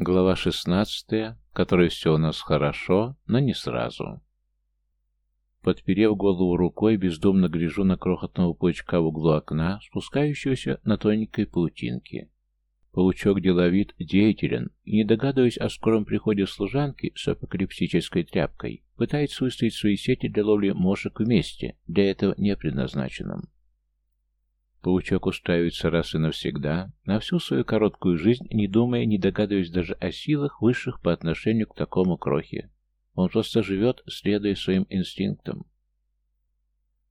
Глава 16, в которой все у нас хорошо, но не сразу. Подперев голову рукой, бездумно гляжу на крохотного паучка в углу окна, спускающегося на тоненькой паутинке. Паучок деловит, деятелен, и, не догадываясь о скором приходе служанки с апокалипсической тряпкой, пытается выставить свои сети для ловли мошек вместе, для этого не предназначенном. Паучок устраивается раз и навсегда, на всю свою короткую жизнь, не думая, не догадываясь даже о силах, высших по отношению к такому крохе. Он просто живет, следуя своим инстинктам.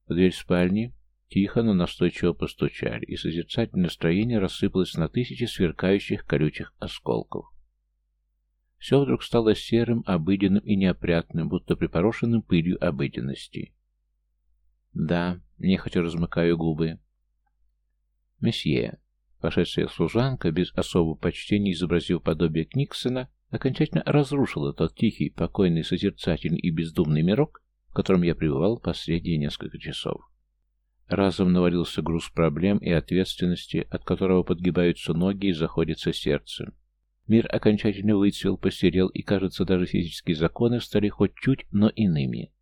В дверь спальни тихо, но настойчиво постучали, и созерцательное настроение рассыпалось на тысячи сверкающих колючих осколков. Все вдруг стало серым, обыденным и неопрятным, будто припорошенным пылью обыденности. Да, нехотя размыкаю губы. Месье, пошедшая служанка, без особого почтения изобразив подобие Книксона, окончательно разрушила тот тихий, покойный, созерцательный и бездумный мирок, в котором я пребывал последние несколько часов. Разом навалился груз проблем и ответственности, от которого подгибаются ноги и заходится сердце. Мир окончательно выцвел, посерел, и, кажется, даже физические законы стали хоть чуть, но иными.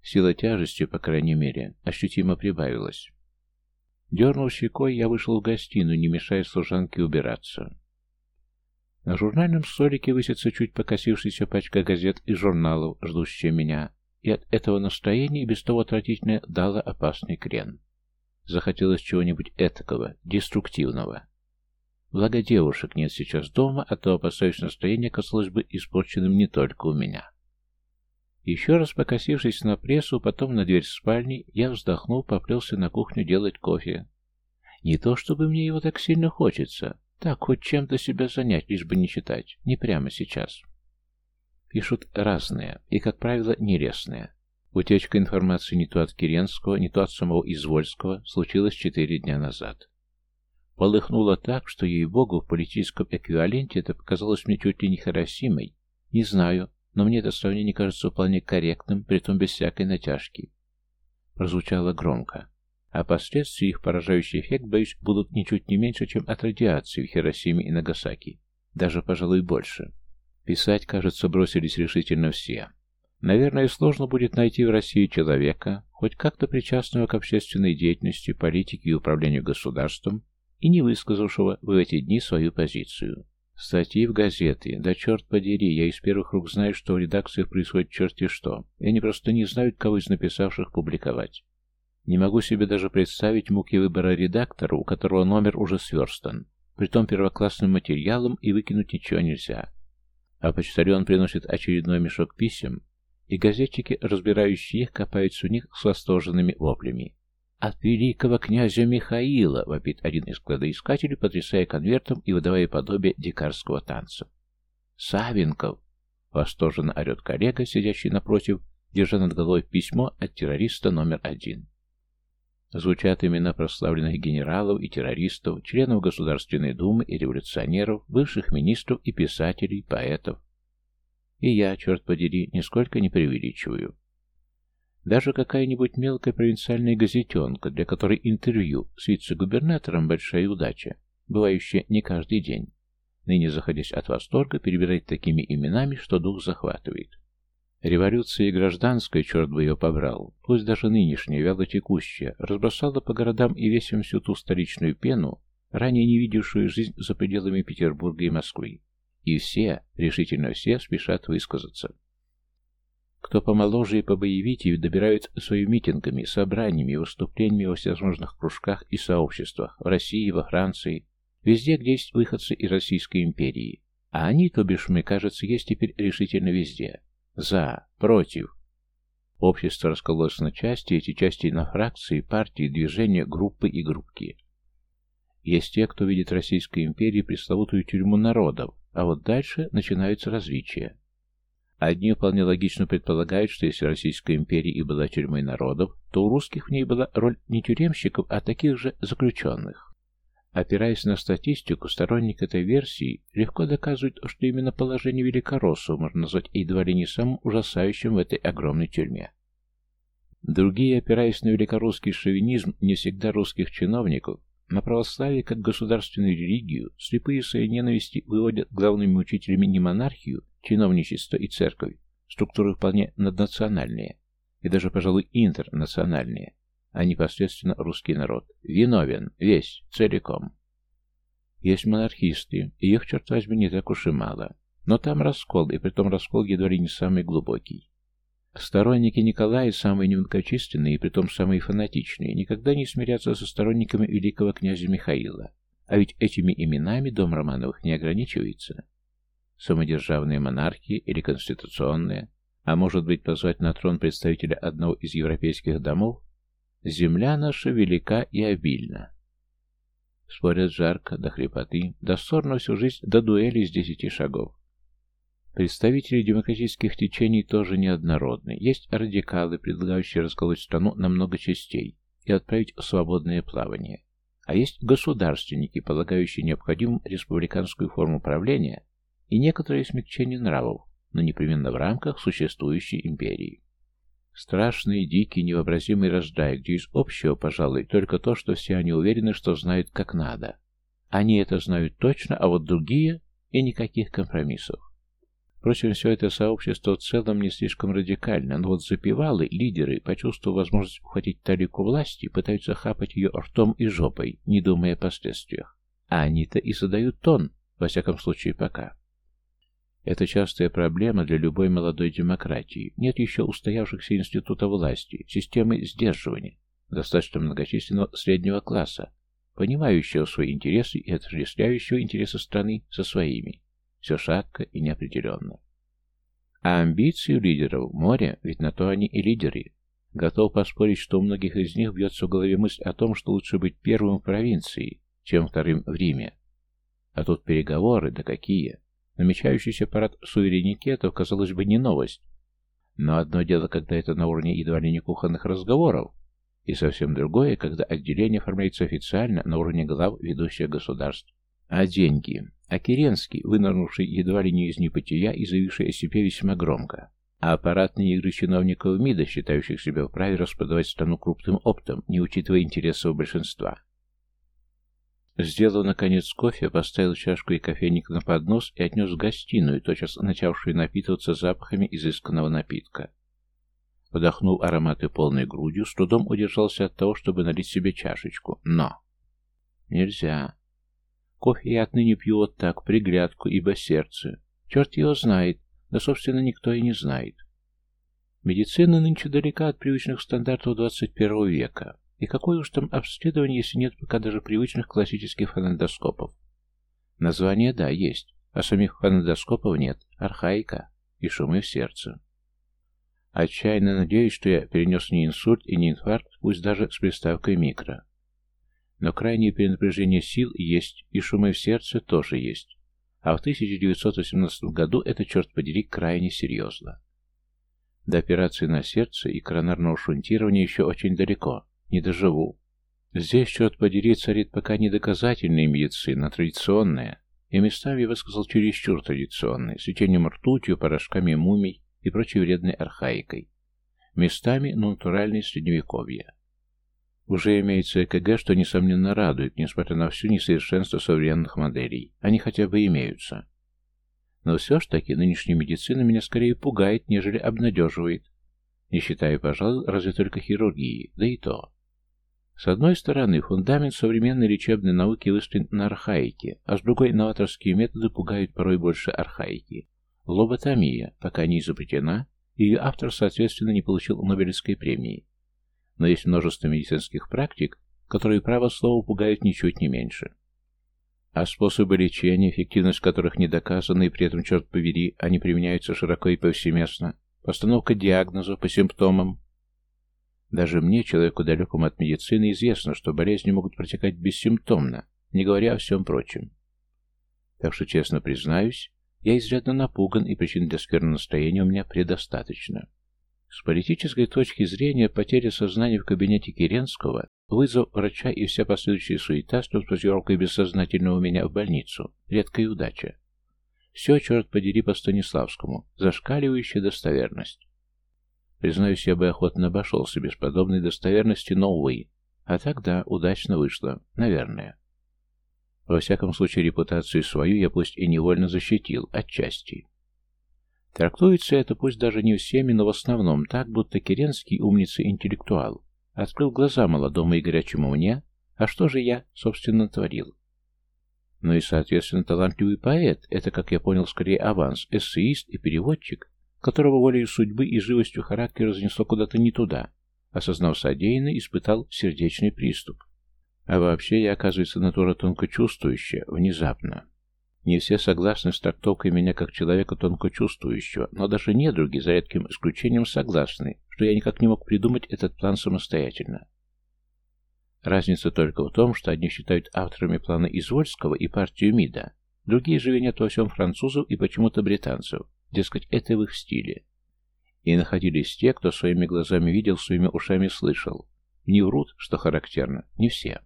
Сила тяжести, по крайней мере, ощутимо прибавилась. Дернув щекой, я вышел в гостиную, не мешая служанке убираться. На журнальном столике высится чуть покосившаяся пачка газет и журналов, ждущая меня, и от этого настроения без того отвратительное дало опасный крен. Захотелось чего-нибудь этакого, деструктивного. Благо девушек нет сейчас дома, а то, опасаюсь, настроение казалось бы испорченным не только у меня. Еще раз покосившись на прессу, потом на дверь спальни, я, вздохнул, поплелся на кухню делать кофе. Не то чтобы мне его так сильно хочется. Так, хоть чем-то себя занять, лишь бы не читать. Не прямо сейчас. Пишут разные, и, как правило, нерестные. Утечка информации не то от Киренского, не то от самого Извольского случилась четыре дня назад. Полыхнуло так, что, ей-богу, в политическом эквиваленте это показалось мне чуть ли не Харосимой. Не знаю, но мне это сравнение кажется вполне корректным, притом без всякой натяжки. Прозвучало громко. А последствия их поражающий эффект, боюсь, будут ничуть не меньше, чем от радиации в Хиросиме и Нагасаки. Даже, пожалуй, больше. Писать, кажется, бросились решительно все. Наверное, сложно будет найти в России человека, хоть как-то причастного к общественной деятельности, политике и управлению государством, и не высказавшего в эти дни свою позицию. Статьи в газеты. Да черт подери, я из первых рук знаю, что в редакциях происходит черти что. И они просто не знают, кого из написавших публиковать. Не могу себе даже представить муки выбора редактора, у которого номер уже сверстан. Притом первоклассным материалом и выкинуть ничего нельзя. А почтальон приносит очередной мешок писем, и газетчики, разбирающие их, копаются в них с восторженными воплями. «От великого князя Михаила!» — вопит один из кладоискателей, потрясая конвертом и выдавая подобие дикарского танца. «Савенков!» — восторженно орет коллега, сидящий напротив, держа над головой письмо от террориста номер один. Звучат имена прославленных генералов и террористов, членов Государственной Думы и революционеров, бывших министров и писателей, поэтов. И я, черт подери, нисколько не преувеличиваю. Даже какая-нибудь мелкая провинциальная газетенка, для которой интервью с вице-губернатором большая удача, бывающая не каждый день, ныне заходясь от восторга, перебирает такими именами, что дух захватывает. Революция и гражданская, черт бы ее побрал, пусть даже нынешняя, вяло текущая, разбросала по городам и весям всю ту столичную пену, ранее не видевшую жизнь за пределами Петербурга и Москвы. И все, решительно все, спешат высказаться. Кто помоложе и побоевитее добирают своими митингами, собраниями, выступлениями во всевозможных кружках и сообществах в России, во Франции, везде, где есть выходцы из Российской империи. А они, то бишь, мне кажется, есть теперь решительно везде. За, против. Общество раскололось на части, эти части на фракции, партии, движения, группы и группки. Есть те, кто видит Российской империи пресловутую тюрьму народов, а вот дальше начинаются различия. Одни вполне логично предполагают, что если Российская империя и была тюрьмой народов, то у русских в ней была роль не тюремщиков, а таких же заключенных. Опираясь на статистику, сторонник этой версии легко доказывает, что именно положение великороссов можно назвать едва ли не самым ужасающим в этой огромной тюрьме. Другие, опираясь на великорусский шовинизм не всегда русских чиновников, на православие как государственную религию, слепые своей ненависти выводят главными учителями не монархию, чиновничество и церковь, структуры вполне наднациональные, и даже, пожалуй, интернациональные, а непосредственно русский народ. Виновен, весь, целиком. Есть монархисты, и их, черт возьми, не так уж и мало. Но там раскол, и притом раскол едва ли не самый глубокий. Сторонники Николая, самые немногочисленные и притом самые фанатичные, никогда не смирятся со сторонниками великого князя Михаила. А ведь этими именами дом Романовых не ограничивается. Самодержавные монархии или конституционные, а может быть позвать на трон представителя одного из европейских домов, земля наша велика и обильна. Спорят жарко, до хрипоты, до ссор всю жизнь, до дуэли с десяти шагов. Представители демократических течений тоже неоднородны. Есть радикалы, предлагающие расколоть страну на много частей и отправить в свободное плавание. А есть государственники, полагающие необходимым республиканскую форму правления и некоторое смягчение нравов, но непременно в рамках существующей империи. Страшный, дикий, невообразимый раздрай, где из общего, пожалуй, только то, что все они уверены, что знают как надо. Они это знают точно, а вот другие и никаких компромиссов. Впрочем, все это сообщество в целом не слишком радикально, но вот запевалы, лидеры, почувствовав возможность ухватить талику власти, пытаются хапать ее ртом и жопой, не думая о последствиях. А они-то и задают тон, во всяком случае пока. Это частая проблема для любой молодой демократии. Нет еще устоявшихся института власти, системы сдерживания, достаточно многочисленного среднего класса, понимающего свои интересы и отождествляющего интересы страны со своими. Все шатко и неопределенно. А амбиции у лидеров море, ведь на то они и лидеры. Готов поспорить, что у многих из них бьется в голове мысль о том, что лучше быть первым в провинции, чем вторым в Риме. А тут переговоры, да какие. Намечающийся парад суверенитетов, казалось бы, не новость. Но одно дело, когда это на уровне едва ли не кухонных разговоров, и совсем другое, когда отделение оформляется официально на уровне глав ведущих государств. А деньги? А Керенский, вынырнувший едва ли не из небытия и заявивший о себе весьма громко. А аппаратные игры чиновников МИДа, считающих себя вправе распродавать страну крупным оптом, не учитывая интересов большинства. Сделав, наконец, кофе, поставил чашку и кофейник на поднос и отнес в гостиную, тотчас начавшую напитываться запахами изысканного напитка. Вдохнул ароматы полной грудью, с трудом удержался от того, чтобы налить себе чашечку. Но! Нельзя. Кофе я отныне пью вот так, приглядку, ибо сердце. Черт его знает, да, собственно, никто и не знает. Медицина нынче далека от привычных стандартов 21 века. И какое уж там обследование, если нет пока даже привычных классических фонендоскопов? Название, да, есть, а самих фонендоскопов нет, архаика и шумы в сердце. Отчаянно надеюсь, что я перенес не инсульт и не инфаркт, пусть даже с приставкой микро. Но крайнее перенапряжение сил есть, и шумы в сердце тоже есть. А в 1918 году это, черт подери, крайне серьезно. До операции на сердце и коронарного шунтирования еще очень далеко, не доживу. Здесь, черт подери, царит пока не доказательная медицина, традиционная, и местами, я бы чересчур традиционная, с лечением ртутью, порошками мумий и прочей вредной архаикой. Местами, но натуральное средневековье. Уже имеется ЭКГ, что, несомненно, радует, несмотря на всю несовершенство современных моделей. Они хотя бы имеются. Но все ж таки нынешняя медицина меня скорее пугает, нежели обнадеживает. Не считая, пожалуй, разве только хирургии, да и то. С одной стороны, фундамент современной лечебной науки выстроен на архаике, а с другой новаторские методы пугают порой больше архаики. Лоботомия, пока не изобретена, ее автор, соответственно, не получил Нобелевской премии но есть множество медицинских практик, которые, право слова, пугают ничуть не меньше. А способы лечения, эффективность которых не доказана, и при этом, черт побери, они применяются широко и повсеместно. Постановка диагнозов по симптомам. Даже мне, человеку далекому от медицины, известно, что болезни могут протекать бессимптомно, не говоря о всем прочем. Так что, честно признаюсь, я изрядно напуган, и причин для скверного настроения у меня предостаточно. С политической точки зрения потеря сознания в кабинете Керенского, вызов врача и вся последующая суета с транспортировкой бессознательного меня в больницу – редкая удача. Все, черт подери, по Станиславскому, зашкаливающая достоверность. Признаюсь, я бы охотно обошелся без подобной достоверности, но, увы. А тогда удачно вышло. Наверное. Во всяком случае, репутацию свою я пусть и невольно защитил, отчасти. Трактуется это пусть даже не всеми, но в основном так, будто Керенский умница-интеллектуал. Открыл глаза молодому и горячему мне, а что же я, собственно, творил? Ну и, соответственно, талантливый поэт, это, как я понял, скорее аванс, эссеист и переводчик, которого волей судьбы и живостью характера разнесло куда-то не туда, осознав содеянное, испытал сердечный приступ. А вообще я, оказывается, натура тонко чувствующая, внезапно. Не все согласны с трактовкой меня как человека тонко чувствующего, но даже недруги, за редким исключением, согласны, что я никак не мог придумать этот план самостоятельно. Разница только в том, что одни считают авторами плана Извольского и партию МИДа, другие же винят во всем французов и почему-то британцев, дескать, это в их стиле. И находились те, кто своими глазами видел, своими ушами слышал. Не врут, что характерно, не все.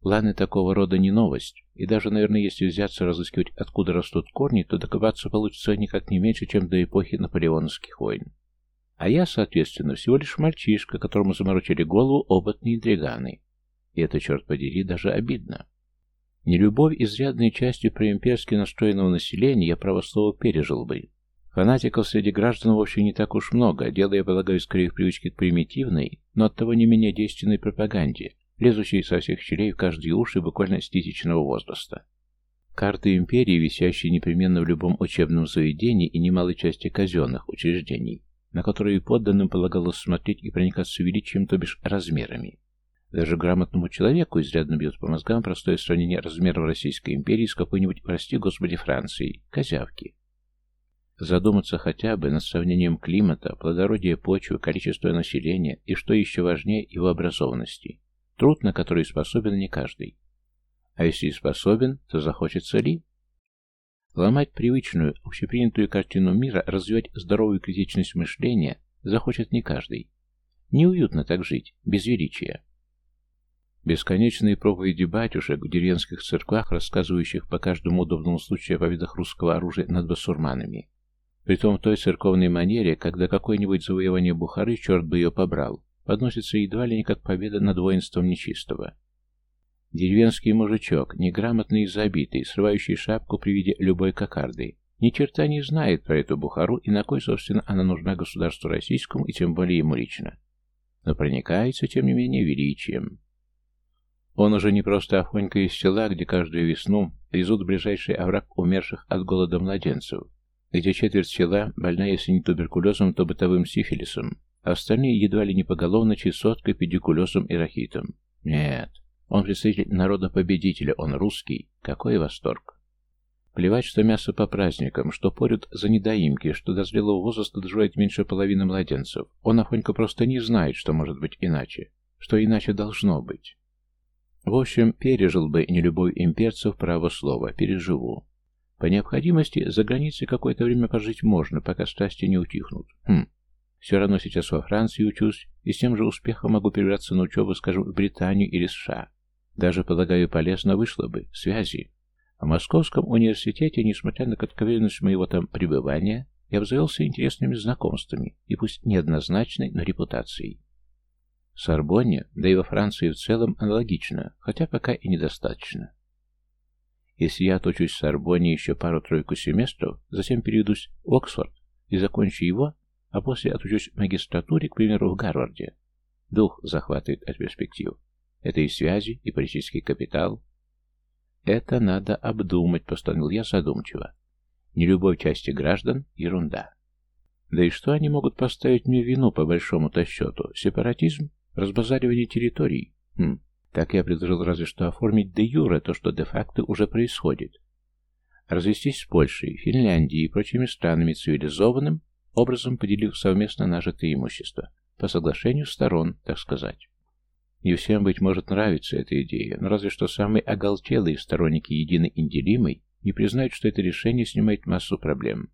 Планы такого рода не новость, и даже, наверное, если взяться разыскивать, откуда растут корни, то докопаться получится никак не меньше, чем до эпохи наполеоновских войн. А я, соответственно, всего лишь мальчишка, которому заморочили голову опытные интриганы. И это, черт подери, даже обидно. Нелюбовь изрядной частью проимперски настроенного населения я правослово пережил бы. Фанатиков среди граждан вовсе не так уж много, дело, я полагаю, скорее в привычке к примитивной, но оттого не менее действенной пропаганде, лезущие со всех щелей в каждые уши буквально с возраста. Карты империи, висящие непременно в любом учебном заведении и немалой части казенных учреждений, на которые подданным полагалось смотреть и проникаться величием, то бишь размерами. Даже грамотному человеку изрядно бьет по мозгам простое сравнение размеров Российской империи с какой-нибудь, прости господи, Францией, козявки. Задуматься хотя бы над сравнением климата, плодородия почвы, количества населения и, что еще важнее, его образованности. Труд, на который способен не каждый. А если и способен, то захочется ли? Ломать привычную, общепринятую картину мира, развивать здоровую критичность мышления захочет не каждый. Неуютно так жить, без величия. Бесконечные проповеди батюшек в деревенских церквах, рассказывающих по каждому удобному случаю о победах русского оружия над басурманами. Притом в той церковной манере, когда какое-нибудь завоевание Бухары, черт бы ее побрал, подносится едва ли не как победа над воинством нечистого. Деревенский мужичок, неграмотный и забитый, срывающий шапку при виде любой кокарды, ни черта не знает про эту Бухару и на кой, собственно, она нужна государству российскому и тем более ему лично. Но проникается, тем не менее, величием. Он уже не просто Афонька из села, где каждую весну везут в ближайший овраг умерших от голода младенцев, где четверть села больна, если не туберкулезом, то бытовым сифилисом, Остальные едва ли не поголовно чесоткой, педикулезом и рахитом. Нет, он представитель народа-победителя, он русский. Какой восторг! Плевать, что мясо по праздникам, что порют за недоимки, что до зрелого возраста доживает меньше половины младенцев. Он, Афонька, просто не знает, что может быть иначе, что иначе должно быть. В общем, пережил бы нелюбовь имперцев право слова, переживу. По необходимости за границей какое-то время пожить можно, пока страсти не утихнут. Хм, все равно сейчас во Франции учусь, и с тем же успехом могу перебраться на учебу, скажем, в Британию или США. Даже, полагаю, полезно вышло бы. Связи. В Московском университете, несмотря на кратковременность моего там пребывания, я обзавелся интересными знакомствами, и пусть неоднозначной, но репутацией. В Сорбонне, да и во Франции в целом аналогично, хотя пока и недостаточно. Если я отучусь в Сорбонне еще пару-тройку семестров, затем переведусь в Оксфорд и закончу его, а после отучусь в магистратуре, к примеру, в Гарварде. Дух захватывает от перспектив. Это и связи, и политический капитал. Это надо обдумать, постановил я задумчиво. Нелюбовь части граждан – ерунда. Да и что они могут поставить мне вину по большому-то счету? Сепаратизм? Разбазаривание территорий? Хм, так я предложил разве что оформить де юре то, что де-факто уже происходит. Развестись с Польшей, Финляндией и прочими странами цивилизованным образом поделив совместно нажитое имущество, по соглашению сторон, так сказать. Не всем, быть может, нравится эта идея, но разве что самые оголтелые сторонники единой инделимой не признают, что это решение снимает массу проблем.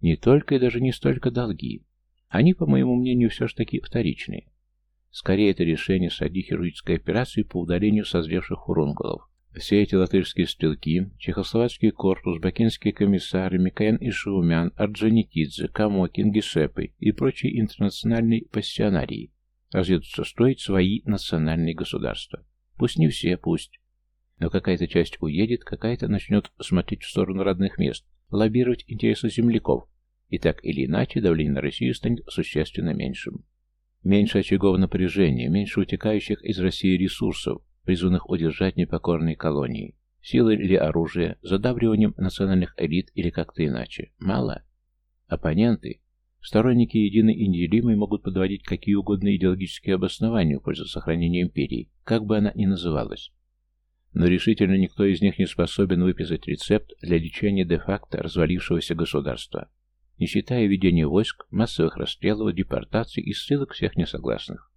Не только и даже не столько долги. Они, по моему мнению, все ж таки вторичные. Скорее, это решение сади хирургической операции по удалению созревших фурункулов, все эти латышские стрелки, чехословацкий корпус, бакинские комиссары, Микоян и Шаумян, Орджоникидзе, Камокин, Гишепы и прочие интернациональные пассионарии разъедутся строить свои национальные государства. Пусть не все, пусть. Но какая-то часть уедет, какая-то начнет смотреть в сторону родных мест, лоббировать интересы земляков, и так или иначе давление на Россию станет существенно меньшим. Меньше очагов напряжения, меньше утекающих из России ресурсов, призванных удержать непокорные колонии. Силой или оружие, задавливанием национальных элит или как-то иначе. Мало. Оппоненты, сторонники единой и неделимой могут подводить какие угодно идеологические обоснования в пользу сохранения империи, как бы она ни называлась. Но решительно никто из них не способен выписать рецепт для лечения де-факто развалившегося государства, не считая ведения войск, массовых расстрелов, депортаций и ссылок всех несогласных.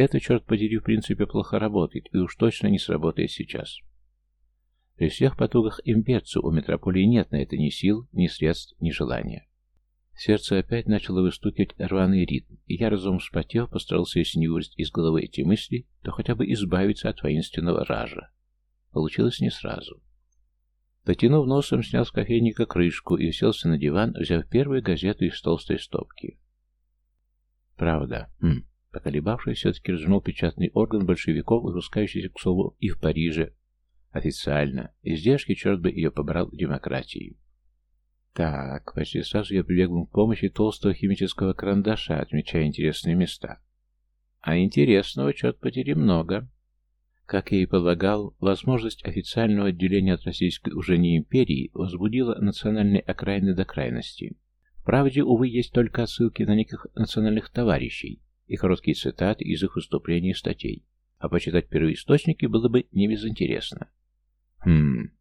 Это, черт подери, в принципе плохо работает и уж точно не сработает сейчас. При всех потугах имперцу у метрополии нет на это ни сил, ни средств, ни желания. Сердце опять начало выстукивать рваный ритм, и я, разум вспотев, постарался, если не вырезать из головы эти мысли, то хотя бы избавиться от воинственного ража. Получилось не сразу. Потянув носом, снял с кофейника крышку и уселся на диван, взяв первую газету из толстой стопки. Правда. Хм. Поколебавшись, все-таки развернул печатный орган большевиков, выпускающийся, к слову, и в Париже, Официально. Издержки, черт бы ее побрал, демократии. Так, почти сразу я прибегнул к помощи толстого химического карандаша, отмечая интересные места. А интересного, черт подери, много. Как я и полагал, возможность официального отделения от российской уже не империи возбудила национальные окраины до крайности. В правде, увы, есть только отсылки на неких национальных товарищей и короткие цитаты из их выступлений и статей, а почитать первоисточники было бы не безинтересно. Хм.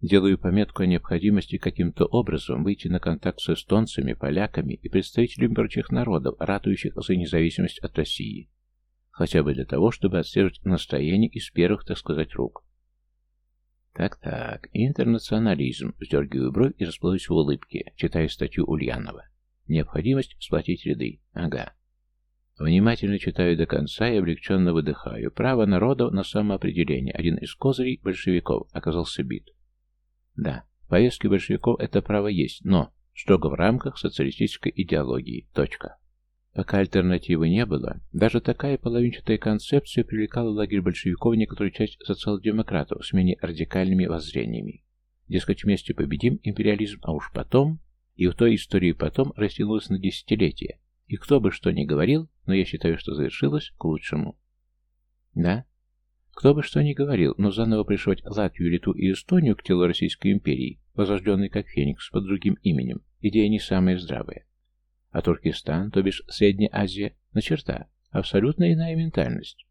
Делаю пометку о необходимости каким-то образом выйти на контакт с эстонцами, поляками и представителями прочих народов, ратующих за независимость от России. Хотя бы для того, чтобы отслеживать настроение из первых, так сказать, рук. Так-так, интернационализм. Сдергиваю бровь и расплываюсь в улыбке, читая статью Ульянова. Необходимость сплотить ряды. Ага. Внимательно читаю до конца и облегченно выдыхаю. Право народов на самоопределение. Один из козырей большевиков оказался бит. Да, в повестке большевиков это право есть, но строго в рамках социалистической идеологии. Точка. Пока альтернативы не было, даже такая половинчатая концепция привлекала в лагерь большевиков некоторую часть социал-демократов с менее радикальными воззрениями. Дескать, вместе победим империализм, а уж потом, и в той истории потом растянулось на десятилетия, и кто бы что ни говорил, но я считаю, что завершилось к лучшему. Да? Кто бы что ни говорил, но заново пришивать Латвию, Литву и Эстонию к телу Российской империи, возрожденной как Феникс под другим именем, идея не самая здравая. А Туркестан, то бишь Средняя Азия, на черта, абсолютно иная ментальность.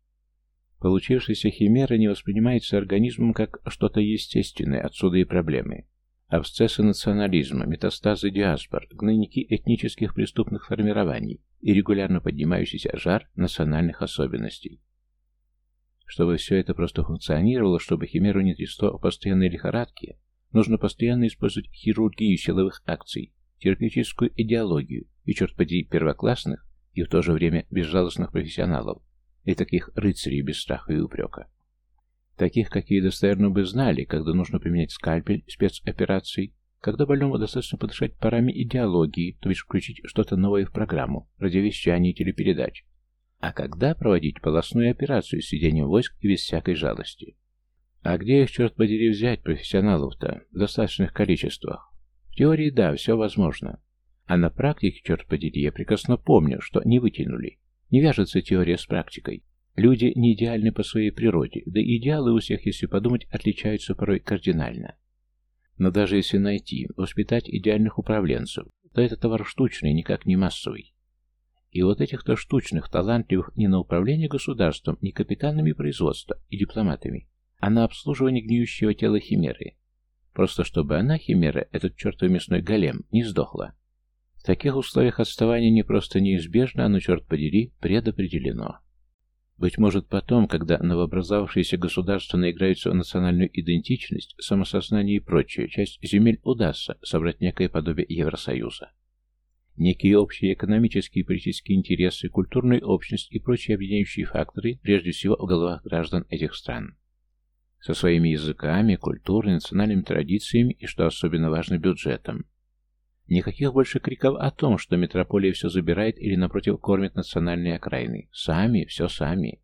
Получившаяся химера не воспринимается организмом как что-то естественное, отсюда и проблемы. Абсцессы национализма, метастазы диаспор, гнойники этнических преступных формирований и регулярно поднимающийся жар национальных особенностей. Чтобы все это просто функционировало, чтобы химеру не трясло о постоянной лихорадке, нужно постоянно использовать хирургию силовых акций, терапевтическую идеологию и, черт подери, первоклассных и в то же время безжалостных профессионалов, и таких рыцарей без страха и упрека. Таких, какие достоверно бы знали, когда нужно применять скальпель спецопераций, когда больному достаточно подышать парами идеологии, то бишь включить что-то новое в программу, радиовещание и телепередач, а когда проводить полостную операцию с сидением войск и без всякой жалости. А где их, черт подери, взять, профессионалов-то, в достаточных количествах? В теории, да, все возможно. А на практике, черт подери, я прекрасно помню, что не вытянули. Не вяжется теория с практикой. Люди не идеальны по своей природе, да и идеалы у всех, если подумать, отличаются порой кардинально. Но даже если найти, воспитать идеальных управленцев, то это товар штучный, никак не массовый. И вот этих-то штучных, талантливых не на управление государством, не капитанами производства и дипломатами, а на обслуживание гниющего тела химеры. Просто чтобы она, химера, этот чертов мясной голем, не сдохла. В таких условиях отставание не просто неизбежно, оно, черт подери, предопределено. Быть может потом, когда новообразовавшиеся государства наиграются в национальную идентичность, самосознание и прочее, часть земель удастся собрать некое подобие Евросоюза. Некие общие экономические и политические интересы, культурная общность и прочие объединяющие факторы, прежде всего в головах граждан этих стран. Со своими языками, культурой, национальными традициями и, что особенно важно, бюджетом. Никаких больше криков о том, что метрополия все забирает или, напротив, кормит национальные окраины. Сами, все сами.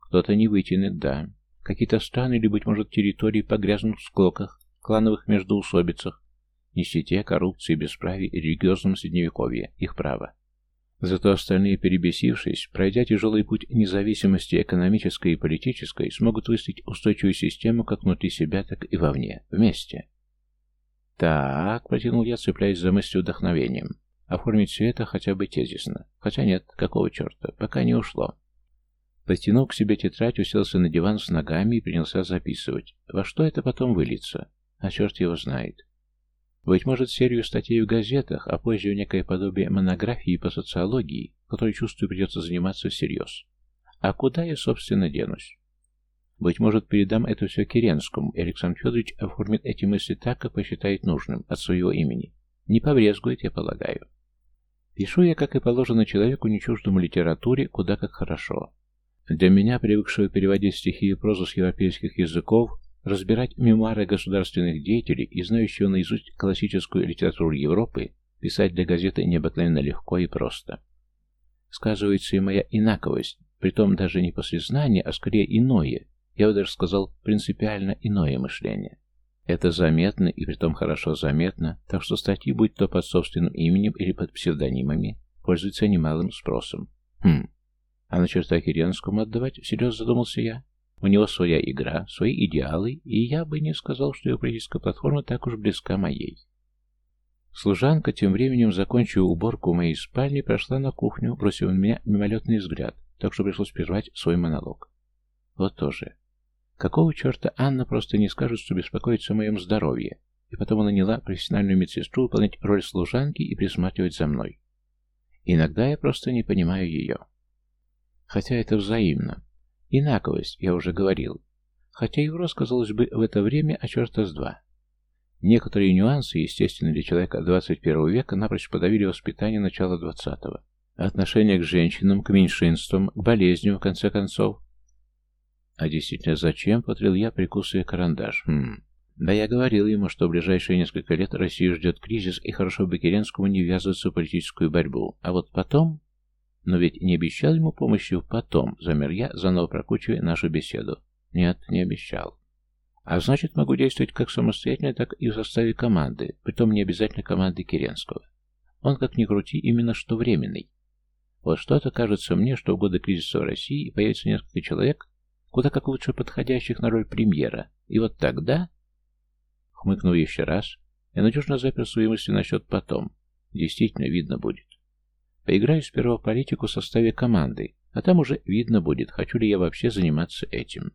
Кто-то не вытянет, да. Какие-то страны или, быть может, территории погрязнут в склоках, клановых междоусобицах, нищете, коррупции, бесправии и религиозном средневековье. Их право. Зато остальные, перебесившись, пройдя тяжелый путь независимости экономической и политической, смогут выстроить устойчивую систему как внутри себя, так и вовне, вместе. «Так», — протянул я, цепляясь за мысль вдохновением. «Оформить все это хотя бы тезисно. Хотя нет, какого черта, пока не ушло». Подтянул к себе тетрадь, уселся на диван с ногами и принялся записывать. Во что это потом выльется? А черт его знает. Быть может, серию статей в газетах, а позже некое подобие монографии по социологии, которой, чувствую, придется заниматься всерьез. А куда я, собственно, денусь? Быть может, передам это все Керенскому, и Александр Федорович оформит эти мысли так, как посчитает нужным, от своего имени. Не побрезгует, я полагаю. Пишу я, как и положено человеку, не чуждому литературе, куда как хорошо. Для меня, привыкшего переводить стихи и прозу с европейских языков, разбирать мемуары государственных деятелей и знающего наизусть классическую литературу Европы, писать для газеты необыкновенно легко и просто. Сказывается и моя инаковость, притом даже не после знания, а скорее иное, я бы даже сказал, принципиально иное мышление. Это заметно и притом хорошо заметно, так что статьи, будь то под собственным именем или под псевдонимами, пользуются немалым спросом. Хм, а на черта отдавать, всерьез задумался я. У него своя игра, свои идеалы, и я бы не сказал, что его политическая платформа так уж близка моей. Служанка, тем временем, закончив уборку моей спальне, прошла на кухню, бросив на меня мимолетный взгляд, так что пришлось прервать свой монолог. Вот тоже. Какого черта Анна просто не скажет, что беспокоится о моем здоровье, и потом наняла профессиональную медсестру выполнять роль служанки и присматривать за мной. Иногда я просто не понимаю ее. Хотя это взаимно. Инаковость, я уже говорил. Хотя Еврос, казалось бы, в это время, а черта с два. Некоторые нюансы, естественно, для человека 21 века напрочь подавили воспитание начала 20-го. Отношение к женщинам, к меньшинствам, к болезням, в конце концов, а действительно, зачем, потрел я, прикусывая карандаш. Хм. Да я говорил ему, что в ближайшие несколько лет Россию ждет кризис, и хорошо бы Керенскому не ввязываться в политическую борьбу. А вот потом... Но ведь не обещал ему помощи потом, замер я, заново прокручивая нашу беседу. Нет, не обещал. А значит, могу действовать как самостоятельно, так и в составе команды, притом не обязательно команды Керенского. Он, как ни крути, именно что временный. Вот что-то кажется мне, что в годы кризиса в России появится несколько человек, куда как лучше подходящих на роль премьера. И вот тогда... Хмыкнув еще раз, я надежно запер свои мысли насчет потом. Действительно, видно будет. Поиграю сперва в политику в составе команды, а там уже видно будет, хочу ли я вообще заниматься этим.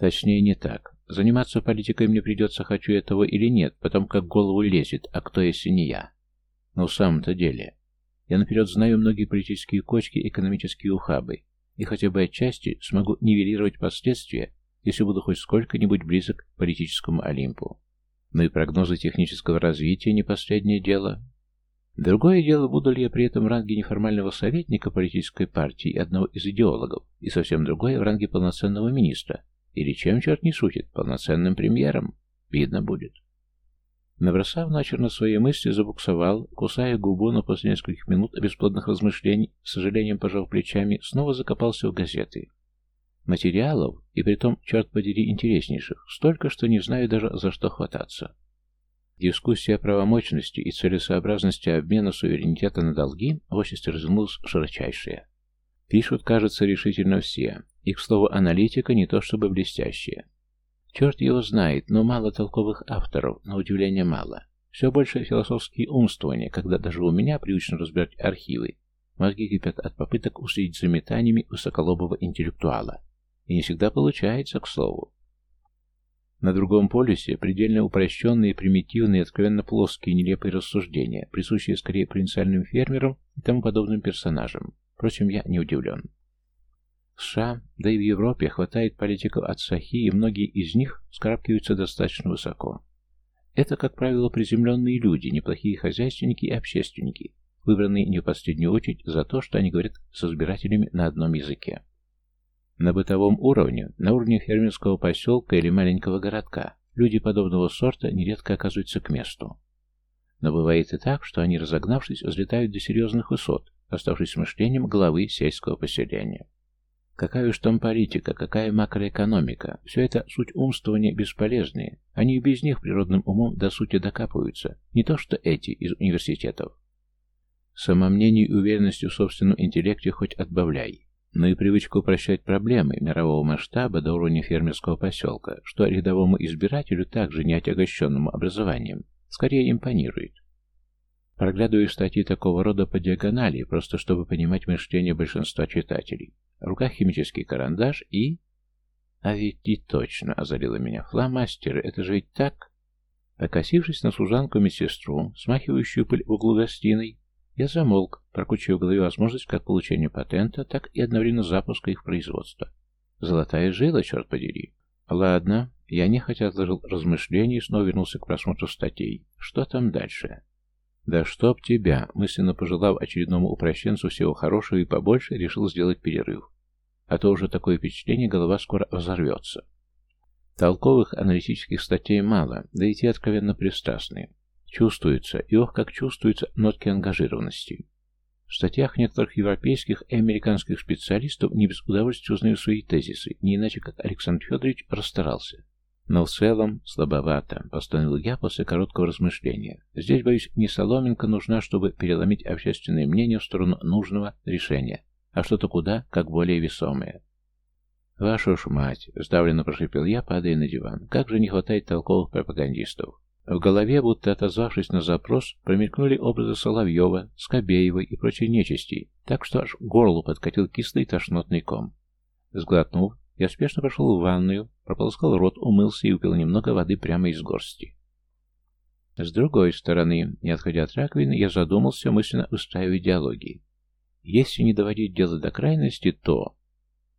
Точнее, не так. Заниматься политикой мне придется, хочу этого или нет, потом как голову лезет, а кто, если не я? Но в самом-то деле, я наперед знаю многие политические кочки, экономические ухабы, и хотя бы отчасти смогу нивелировать последствия, если буду хоть сколько-нибудь близок к политическому Олимпу. Но и прогнозы технического развития не последнее дело. Другое дело, буду ли я при этом в ранге неформального советника политической партии и одного из идеологов, и совсем другое в ранге полноценного министра, или чем черт не шутит, полноценным премьером. Видно будет. Набросав начерно свои мысли, забуксовал, кусая губу, но после нескольких минут бесплодных размышлений, с сожалением пожав плечами, снова закопался в газеты. Материалов, и притом, черт подери, интереснейших, столько, что не знаю даже, за что хвататься. Дискуссия о правомочности и целесообразности обмена суверенитета на долги в обществе развернулась широчайшая. Пишут, кажется, решительно все. Их слово «аналитика» не то чтобы блестящее. Черт его знает, но мало толковых авторов, на удивление мало. Все больше философские умствования, когда даже у меня привычно разбирать архивы. Мозги кипят от попыток уследить за метаниями высоколобого интеллектуала. И не всегда получается, к слову. На другом полюсе предельно упрощенные, примитивные, откровенно плоские, нелепые рассуждения, присущие скорее провинциальным фермерам и тому подобным персонажам. Впрочем, я не удивлен. США, да и в Европе хватает политиков от Сахи, и многие из них скарабкиваются достаточно высоко. Это, как правило, приземленные люди, неплохие хозяйственники и общественники, выбранные не в последнюю очередь за то, что они говорят с избирателями на одном языке. На бытовом уровне, на уровне фермерского поселка или маленького городка, люди подобного сорта нередко оказываются к месту. Но бывает и так, что они, разогнавшись, взлетают до серьезных высот, оставшись мышлением главы сельского поселения. Какая уж там политика, какая макроэкономика. Все это суть умствования бесполезные. Они и без них природным умом до сути докапываются. Не то что эти из университетов. Самомнению и уверенностью в собственном интеллекте хоть отбавляй. Но и привычка упрощать проблемы мирового масштаба до уровня фермерского поселка, что рядовому избирателю, также не отягощенному образованием, скорее импонирует. Проглядываю статьи такого рода по диагонали, просто чтобы понимать мышление большинства читателей. В руках химический карандаш и... А ведь и точно озарило меня. Фломастеры, это же ведь так? Покосившись на служанку-медсестру, смахивающую пыль в углу гостиной, я замолк, прокручивая в голове возможность как получения патента, так и одновременно запуска их производства. Золотая жила, черт подери. Ладно, я нехотя отложил размышления и снова вернулся к просмотру статей. Что там дальше? «Да чтоб тебя!» Мысленно пожелав очередному упрощенцу всего хорошего и побольше, решил сделать перерыв. А то уже такое впечатление, голова скоро взорвется. Толковых аналитических статей мало, да и те откровенно пристрастные. Чувствуются, и ох, как чувствуются нотки ангажированности. В статьях некоторых европейских и американских специалистов не без удовольствия узнаю свои тезисы, не иначе как Александр Федорович расстарался. Но в целом слабовато, постановил я после короткого размышления. Здесь, боюсь, не соломинка нужна, чтобы переломить общественное мнение в сторону нужного решения, а что-то куда, как более весомое. «Вашу ж мать!» — сдавленно прошипел я, падая на диван. «Как же не хватает толковых пропагандистов!» В голове, будто отозвавшись на запрос, промелькнули образы Соловьева, Скобеевой и прочей нечисти, так что аж горлу подкатил кислый тошнотный ком. Сглотнув, я спешно пошел в ванную, прополоскал рот, умылся и выпил немного воды прямо из горсти. С другой стороны, не отходя от раковины, я задумался, мысленно устраивая диалоги. Если не доводить дело до крайности, то...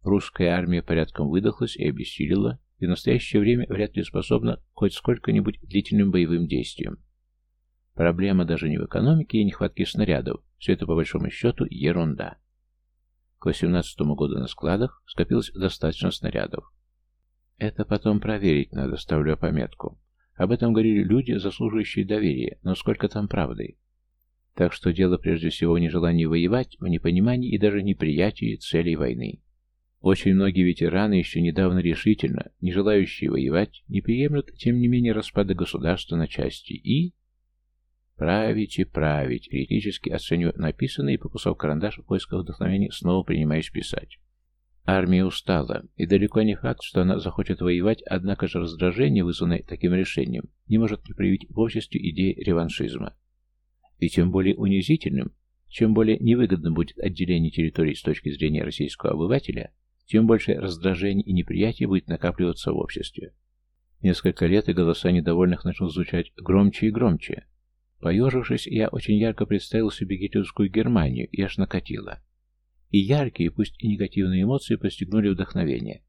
Русская армия порядком выдохлась и обессилила, и в настоящее время вряд ли способна хоть сколько-нибудь длительным боевым действиям. Проблема даже не в экономике и нехватке снарядов, все это по большому счету ерунда. К 18 году на складах скопилось достаточно снарядов. Это потом проверить надо, ставлю пометку. Об этом говорили люди, заслуживающие доверия, но сколько там правды? Так что дело прежде всего в нежелании воевать, в непонимании и даже неприятии целей войны. Очень многие ветераны, еще недавно решительно, не желающие воевать, не приемлют, тем не менее, распада государства на части и Править и править, критически оценивая написанное и покусав карандаш в поисках вдохновения, снова принимаюсь писать. Армия устала, и далеко не факт, что она захочет воевать, однако же раздражение, вызванное таким решением, не может не проявить в обществе идеи реваншизма. И тем более унизительным, чем более невыгодно будет отделение территорий с точки зрения российского обывателя, тем больше раздражение и неприятие будет накапливаться в обществе. Несколько лет и голоса недовольных начал звучать громче и громче, Поежившись, я очень ярко представил себе гитлеровскую Германию, и аж накатило. И яркие, пусть и негативные эмоции постигнули вдохновение.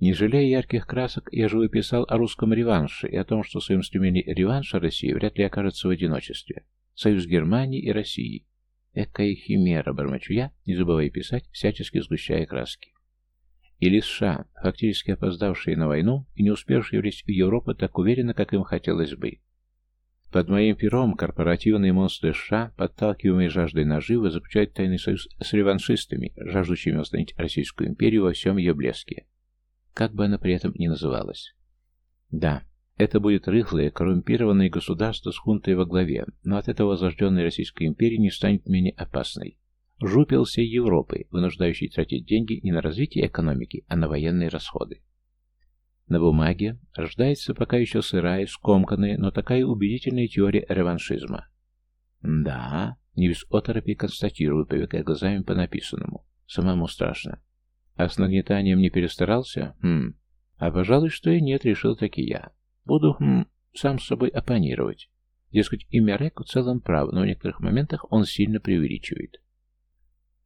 Не жалея ярких красок, я же выписал о русском реванше и о том, что в своем стремлении реванша России вряд ли окажется в одиночестве. Союз Германии и России. Экая химера, бормочу я, не забывая писать, всячески сгущая краски. Или США, фактически опоздавшие на войну и не успевшие влезть в Европу так уверенно, как им хотелось бы. Под моим пером корпоративные монстры США, подталкиваемые жаждой наживы, заключают тайный союз с реваншистами, жаждущими восстановить Российскую империю во всем ее блеске. Как бы она при этом ни называлась. Да, это будет рыхлое, коррумпированное государство с хунтой во главе, но от этого возрожденной Российской империи не станет менее опасной. Жупел всей Европы, вынуждающий тратить деньги не на развитие экономики, а на военные расходы. На бумаге рождается пока еще сырая, скомканная, но такая убедительная теория реваншизма. Да, не без оторопи констатирую, повекая глазами по написанному. Самому страшно. А с нагнетанием не перестарался? Хм. А пожалуй, что и нет, решил таки я. Буду, хм, сам с собой оппонировать. Дескать, имя Рек в целом прав, но в некоторых моментах он сильно преувеличивает.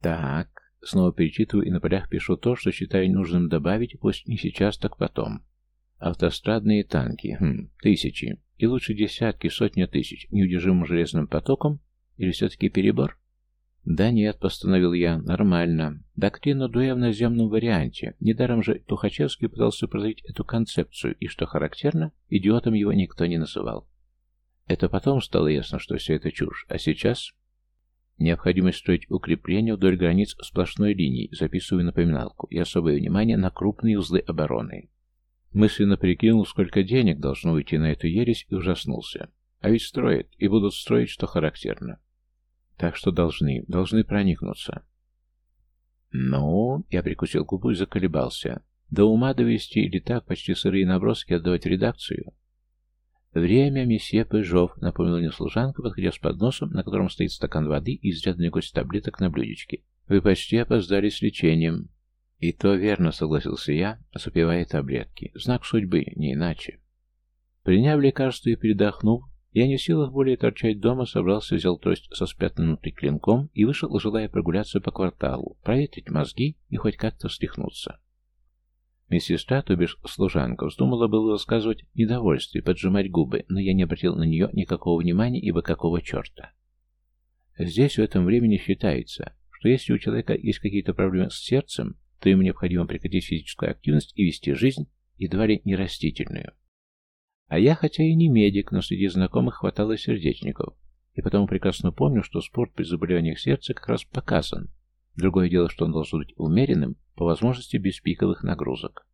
Так, снова перечитываю и на полях пишу то, что считаю нужным добавить, пусть не сейчас, так потом. Автострадные танки. Хм, тысячи. И лучше десятки, сотни тысяч. Неудержимым железным потоком? Или все-таки перебор? Да нет, постановил я, нормально. Доктрина Дуэ в наземном варианте. Недаром же Тухачевский пытался продавить эту концепцию, и, что характерно, идиотом его никто не называл. Это потом стало ясно, что все это чушь, а сейчас... Необходимость строить укрепления вдоль границ сплошной линии, записываю напоминалку, и особое внимание на крупные узлы обороны. Мысленно прикинул, сколько денег должно уйти на эту ересь, и ужаснулся. А ведь строят, и будут строить, что характерно. Так что должны, должны проникнуться. Ну, я прикусил губу и заколебался. До ума довести или так почти сырые наброски отдавать редакцию? «Время, месье Пыжов», — напомнила мне служанка, подходя с подносом, на котором стоит стакан воды и изрядный гость таблеток на блюдечке. «Вы почти опоздали с лечением». «И то верно», — согласился я, запивая таблетки. «Знак судьбы, не иначе». Приняв лекарство и передохнув, я не в силах более торчать дома, собрался, взял трость со спрятанным внутри клинком и вышел, желая прогуляться по кварталу, проветрить мозги и хоть как-то встряхнуться. Медсестра, то бишь служанка, вздумала было рассказывать недовольство и поджимать губы, но я не обратил на нее никакого внимания, ибо какого черта. Здесь в этом времени считается, что если у человека есть какие-то проблемы с сердцем, то ему необходимо прекратить физическую активность и вести жизнь, едва ли не растительную. А я, хотя и не медик, но среди знакомых хватало сердечников, и потому прекрасно помню, что спорт при заболеваниях сердца как раз показан. Другое дело, что он должен быть умеренным, по возможности без пиковых нагрузок.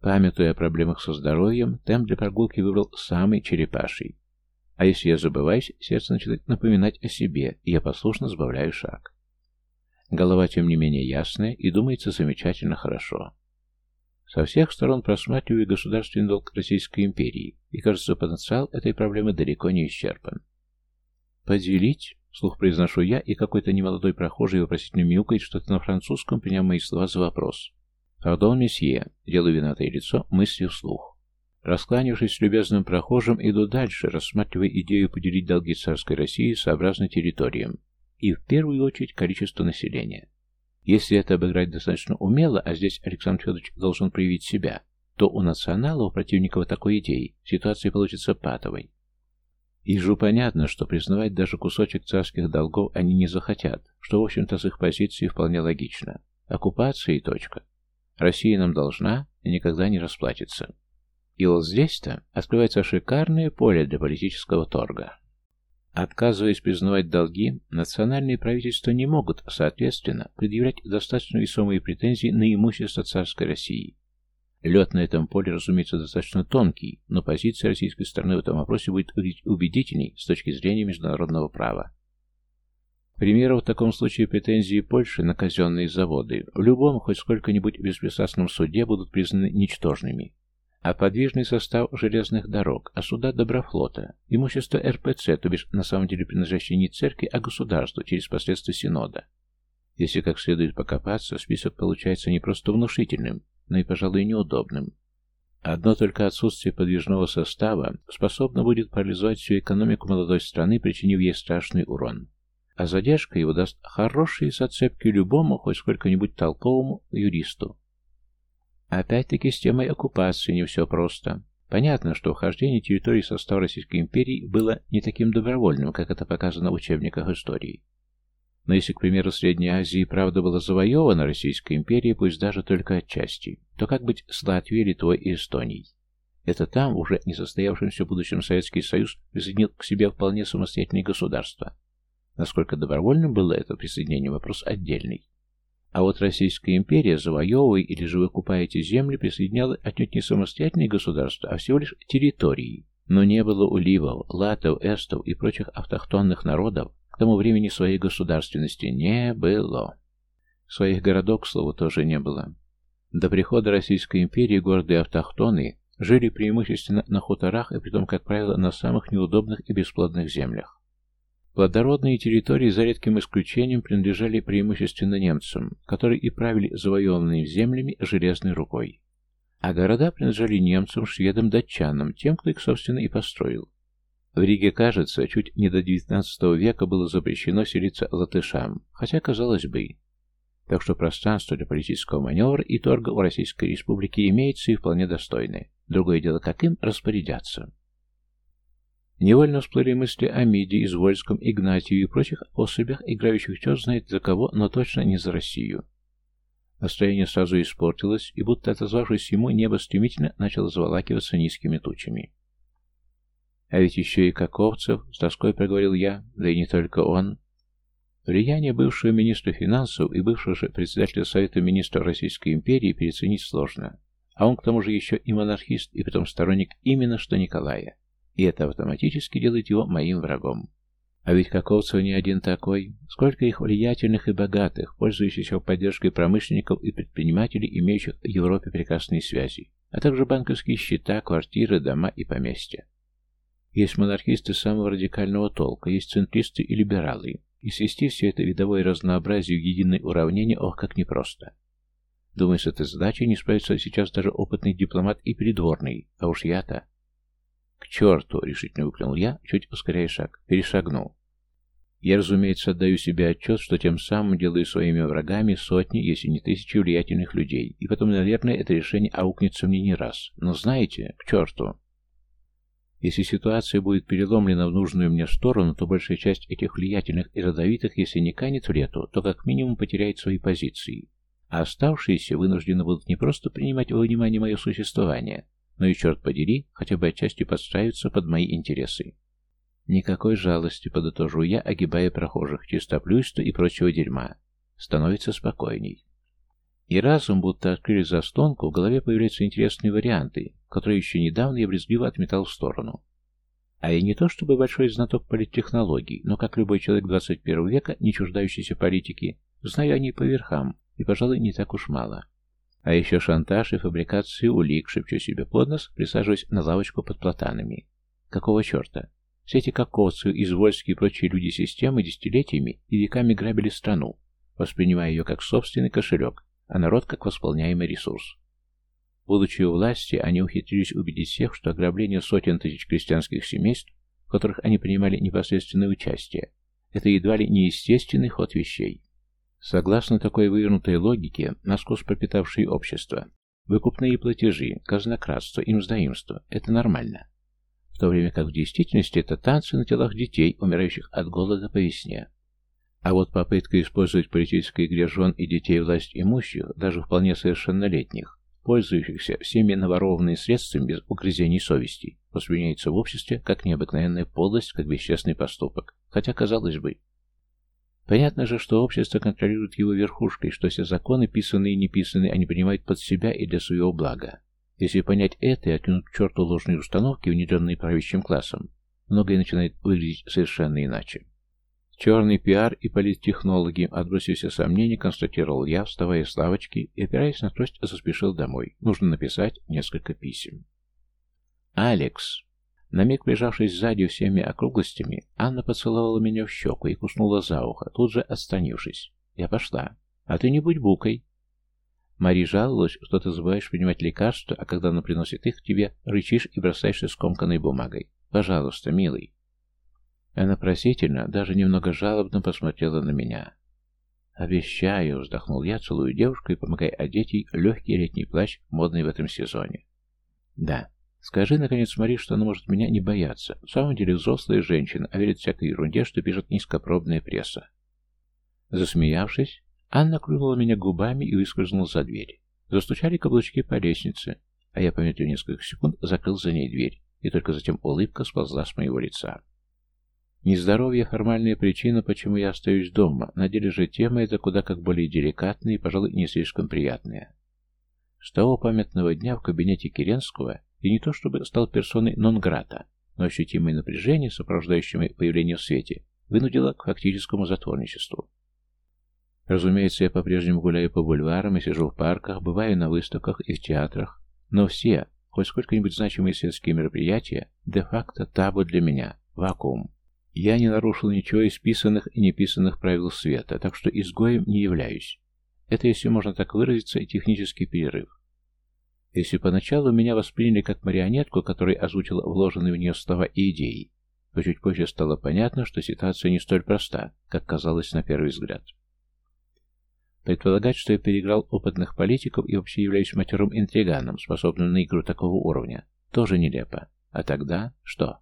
Памятуя о проблемах со здоровьем, темп для прогулки выбрал самый черепаший. А если я забываюсь, сердце начинает напоминать о себе, и я послушно сбавляю шаг. Голова, тем не менее, ясная и думается замечательно хорошо. Со всех сторон просматриваю государственный долг Российской империи, и, кажется, потенциал этой проблемы далеко не исчерпан. «Поделить?» — слух произношу я, и какой-то немолодой прохожий вопросительно мяукает что-то на французском, приняв мои слова за вопрос. «Пардон, месье», — делаю виноватое лицо, мысли вслух. Раскланившись с любезным прохожим, иду дальше, рассматривая идею поделить долги царской России сообразно территориям, и в первую очередь количество населения. Если это обыграть достаточно умело, а здесь Александр Федорович должен проявить себя, то у националов, противников такой идеи, ситуация получится патовой. Же понятно, что признавать даже кусочек царских долгов они не захотят, что, в общем-то, с их позиции вполне логично. Оккупация и точка. Россия нам должна и никогда не расплатится. И вот здесь-то открывается шикарное поле для политического торга. Отказываясь признавать долги, национальные правительства не могут, соответственно, предъявлять достаточно весомые претензии на имущество царской России. Лед на этом поле, разумеется, достаточно тонкий, но позиция российской стороны в этом вопросе будет убедительней с точки зрения международного права. Примеров в таком случае претензии Польши на казенные заводы в любом хоть сколько-нибудь беспристрастном суде будут признаны ничтожными а подвижный состав железных дорог, а суда Доброфлота, имущество РПЦ, то бишь на самом деле принадлежащее не церкви, а государству через посредство Синода. Если как следует покопаться, список получается не просто внушительным, но и, пожалуй, неудобным. Одно только отсутствие подвижного состава способно будет парализовать всю экономику молодой страны, причинив ей страшный урон. А задержка его даст хорошие зацепки любому, хоть сколько-нибудь толковому юристу, Опять-таки с темой оккупации не все просто. Понятно, что вхождение территории в состав Российской империи было не таким добровольным, как это показано в учебниках истории. Но если, к примеру, Средняя Азия правда была завоевана Российской империей, пусть даже только отчасти, то как быть с Латвией, Литвой и Эстонией? Это там, уже не состоявшимся будущем Советский Союз, присоединил к себе вполне самостоятельные государства. Насколько добровольным было это присоединение, вопрос отдельный. А вот Российская империя, завоевывая или же выкупая эти земли, присоединяла отнюдь не самостоятельные государства, а всего лишь территории. Но не было у ливов, латов, эстов и прочих автохтонных народов к тому времени своей государственности не было. Своих городов, к слову, тоже не было. До прихода Российской империи гордые автохтоны жили преимущественно на хуторах и притом, как правило, на самых неудобных и бесплодных землях. Плодородные территории, за редким исключением, принадлежали преимущественно немцам, которые и правили завоеванными землями железной рукой. А города принадлежали немцам, шведам, датчанам, тем, кто их, собственно, и построил. В Риге, кажется, чуть не до XIX века было запрещено селиться латышам, хотя, казалось бы, так что пространство для политического маневра и торга у Российской Республики имеется и вполне достойное. Другое дело, как им распорядятся. Невольно всплыли мысли о Миде, Извольском, Игнатию и прочих особях, играющих черт знает за кого, но точно не за Россию. Настроение сразу испортилось, и будто отозвавшись ему, небо стремительно начало заволакиваться низкими тучами. А ведь еще и Каковцев, с тоской проговорил я, да и не только он. Влияние бывшего министра финансов и бывшего же председателя Совета министров Российской империи переоценить сложно. А он к тому же еще и монархист, и потом сторонник именно что Николая. И это автоматически делает его моим врагом. А ведь Каковцев не один такой. Сколько их влиятельных и богатых, пользующихся поддержкой промышленников и предпринимателей, имеющих в Европе прекрасные связи, а также банковские счета, квартиры, дома и поместья. Есть монархисты самого радикального толка, есть центристы и либералы, и свести все это видовое разнообразие в единое уравнение, ох, как непросто. Думаю, с этой задачей не справится сейчас даже опытный дипломат и придворный, а уж я-то... «К черту!» — решительно выкрикнул я, чуть ускоряя шаг. Перешагнул. Я, разумеется, отдаю себе отчет, что тем самым делаю своими врагами сотни, если не тысячи влиятельных людей, и потом, наверное, это решение аукнется мне не раз. Но знаете, к черту! Если ситуация будет переломлена в нужную мне сторону, то большая часть этих влиятельных и родовитых, если не канет в лету, то как минимум потеряет свои позиции. А оставшиеся вынуждены будут не просто принимать во внимание мое существование, но и, черт подери, хотя бы отчасти подстраиваться под мои интересы. Никакой жалости, подытожу я, огибая прохожих, чистоплюйства и прочего дерьма. Становится спокойней. И разум будто открыли заслонку, в голове появляются интересные варианты, которые еще недавно я брезгливо отметал в сторону. А я не то чтобы большой знаток политтехнологий, но как любой человек 21 века, не чуждающийся политики, знаю о ней по верхам, и, пожалуй, не так уж мало. А еще шантаж и фабрикация улик, шепчу себе под нос, присаживаясь на лавочку под платанами. Какого черта? Все эти каковцы, извольские и прочие люди системы десятилетиями и веками грабили страну, воспринимая ее как собственный кошелек, а народ как восполняемый ресурс. Будучи у власти, они ухитрились убедить всех, что ограбление сотен тысяч крестьянских семейств, в которых они принимали непосредственное участие, это едва ли не естественный ход вещей. Согласно такой вывернутой логике, насквозь пропитавшей общество, выкупные платежи, казнократство и мздоимство – это нормально. В то время как в действительности это танцы на телах детей, умирающих от голода по весне. А вот попытка использовать политической игре жен и детей власть имущих, даже вполне совершеннолетних, пользующихся всеми наворованными средствами без угрызений совести, воспринимается в обществе как необыкновенная подлость, как бесчестный поступок. Хотя, казалось бы, Понятно же, что общество контролирует его верхушкой, что все законы, писанные и неписанные, они принимают под себя и для своего блага. Если понять это и откинуть к черту ложные установки, внедренные правящим классом, многое начинает выглядеть совершенно иначе. Черный пиар и политтехнологи, отбросив все сомнения, констатировал я, вставая с лавочки и, опираясь на трость, заспешил домой. Нужно написать несколько писем. «Алекс!» На миг прижавшись сзади всеми округлостями, Анна поцеловала меня в щеку и куснула за ухо, тут же отстранившись. Я пошла. А ты не будь букой. Мари жаловалась, что ты забываешь принимать лекарства, а когда она приносит их, тебе рычишь и бросаешься скомканной бумагой. Пожалуйста, милый. Она просительно, даже немного жалобно посмотрела на меня. «Обещаю», — вздохнул я, целую девушку и помогая одеть ей легкий летний плащ, модный в этом сезоне. «Да, Скажи, наконец, Мари, что она может меня не бояться. В самом деле взрослая женщина, а верит всякой ерунде, что пишет низкопробная пресса. Засмеявшись, Анна клюнула меня губами и выскользнула за дверь. Застучали каблучки по лестнице, а я, помедлив несколько секунд, закрыл за ней дверь, и только затем улыбка сползла с моего лица. Нездоровье – формальная причина, почему я остаюсь дома, на деле же тема эта куда как более деликатная и, пожалуй, не слишком приятная. С того памятного дня в кабинете Керенского и не то чтобы стал персоной нон-грата, но ощутимое напряжение, сопровождающее появление в свете, вынудило к фактическому затворничеству. Разумеется, я по-прежнему гуляю по бульварам и сижу в парках, бываю на выставках и в театрах, но все, хоть сколько-нибудь значимые светские мероприятия, де-факто табу для меня, вакуум. Я не нарушил ничего из писанных и неписанных правил света, так что изгоем не являюсь. Это, если можно так выразиться, технический перерыв. Если поначалу меня восприняли как марионетку, которая озвучила вложенные в нее слова и идеи, то чуть позже стало понятно, что ситуация не столь проста, как казалось на первый взгляд. Предполагать, что я переиграл опытных политиков и вообще являюсь матерым интриганом, способным на игру такого уровня, тоже нелепо. А тогда что?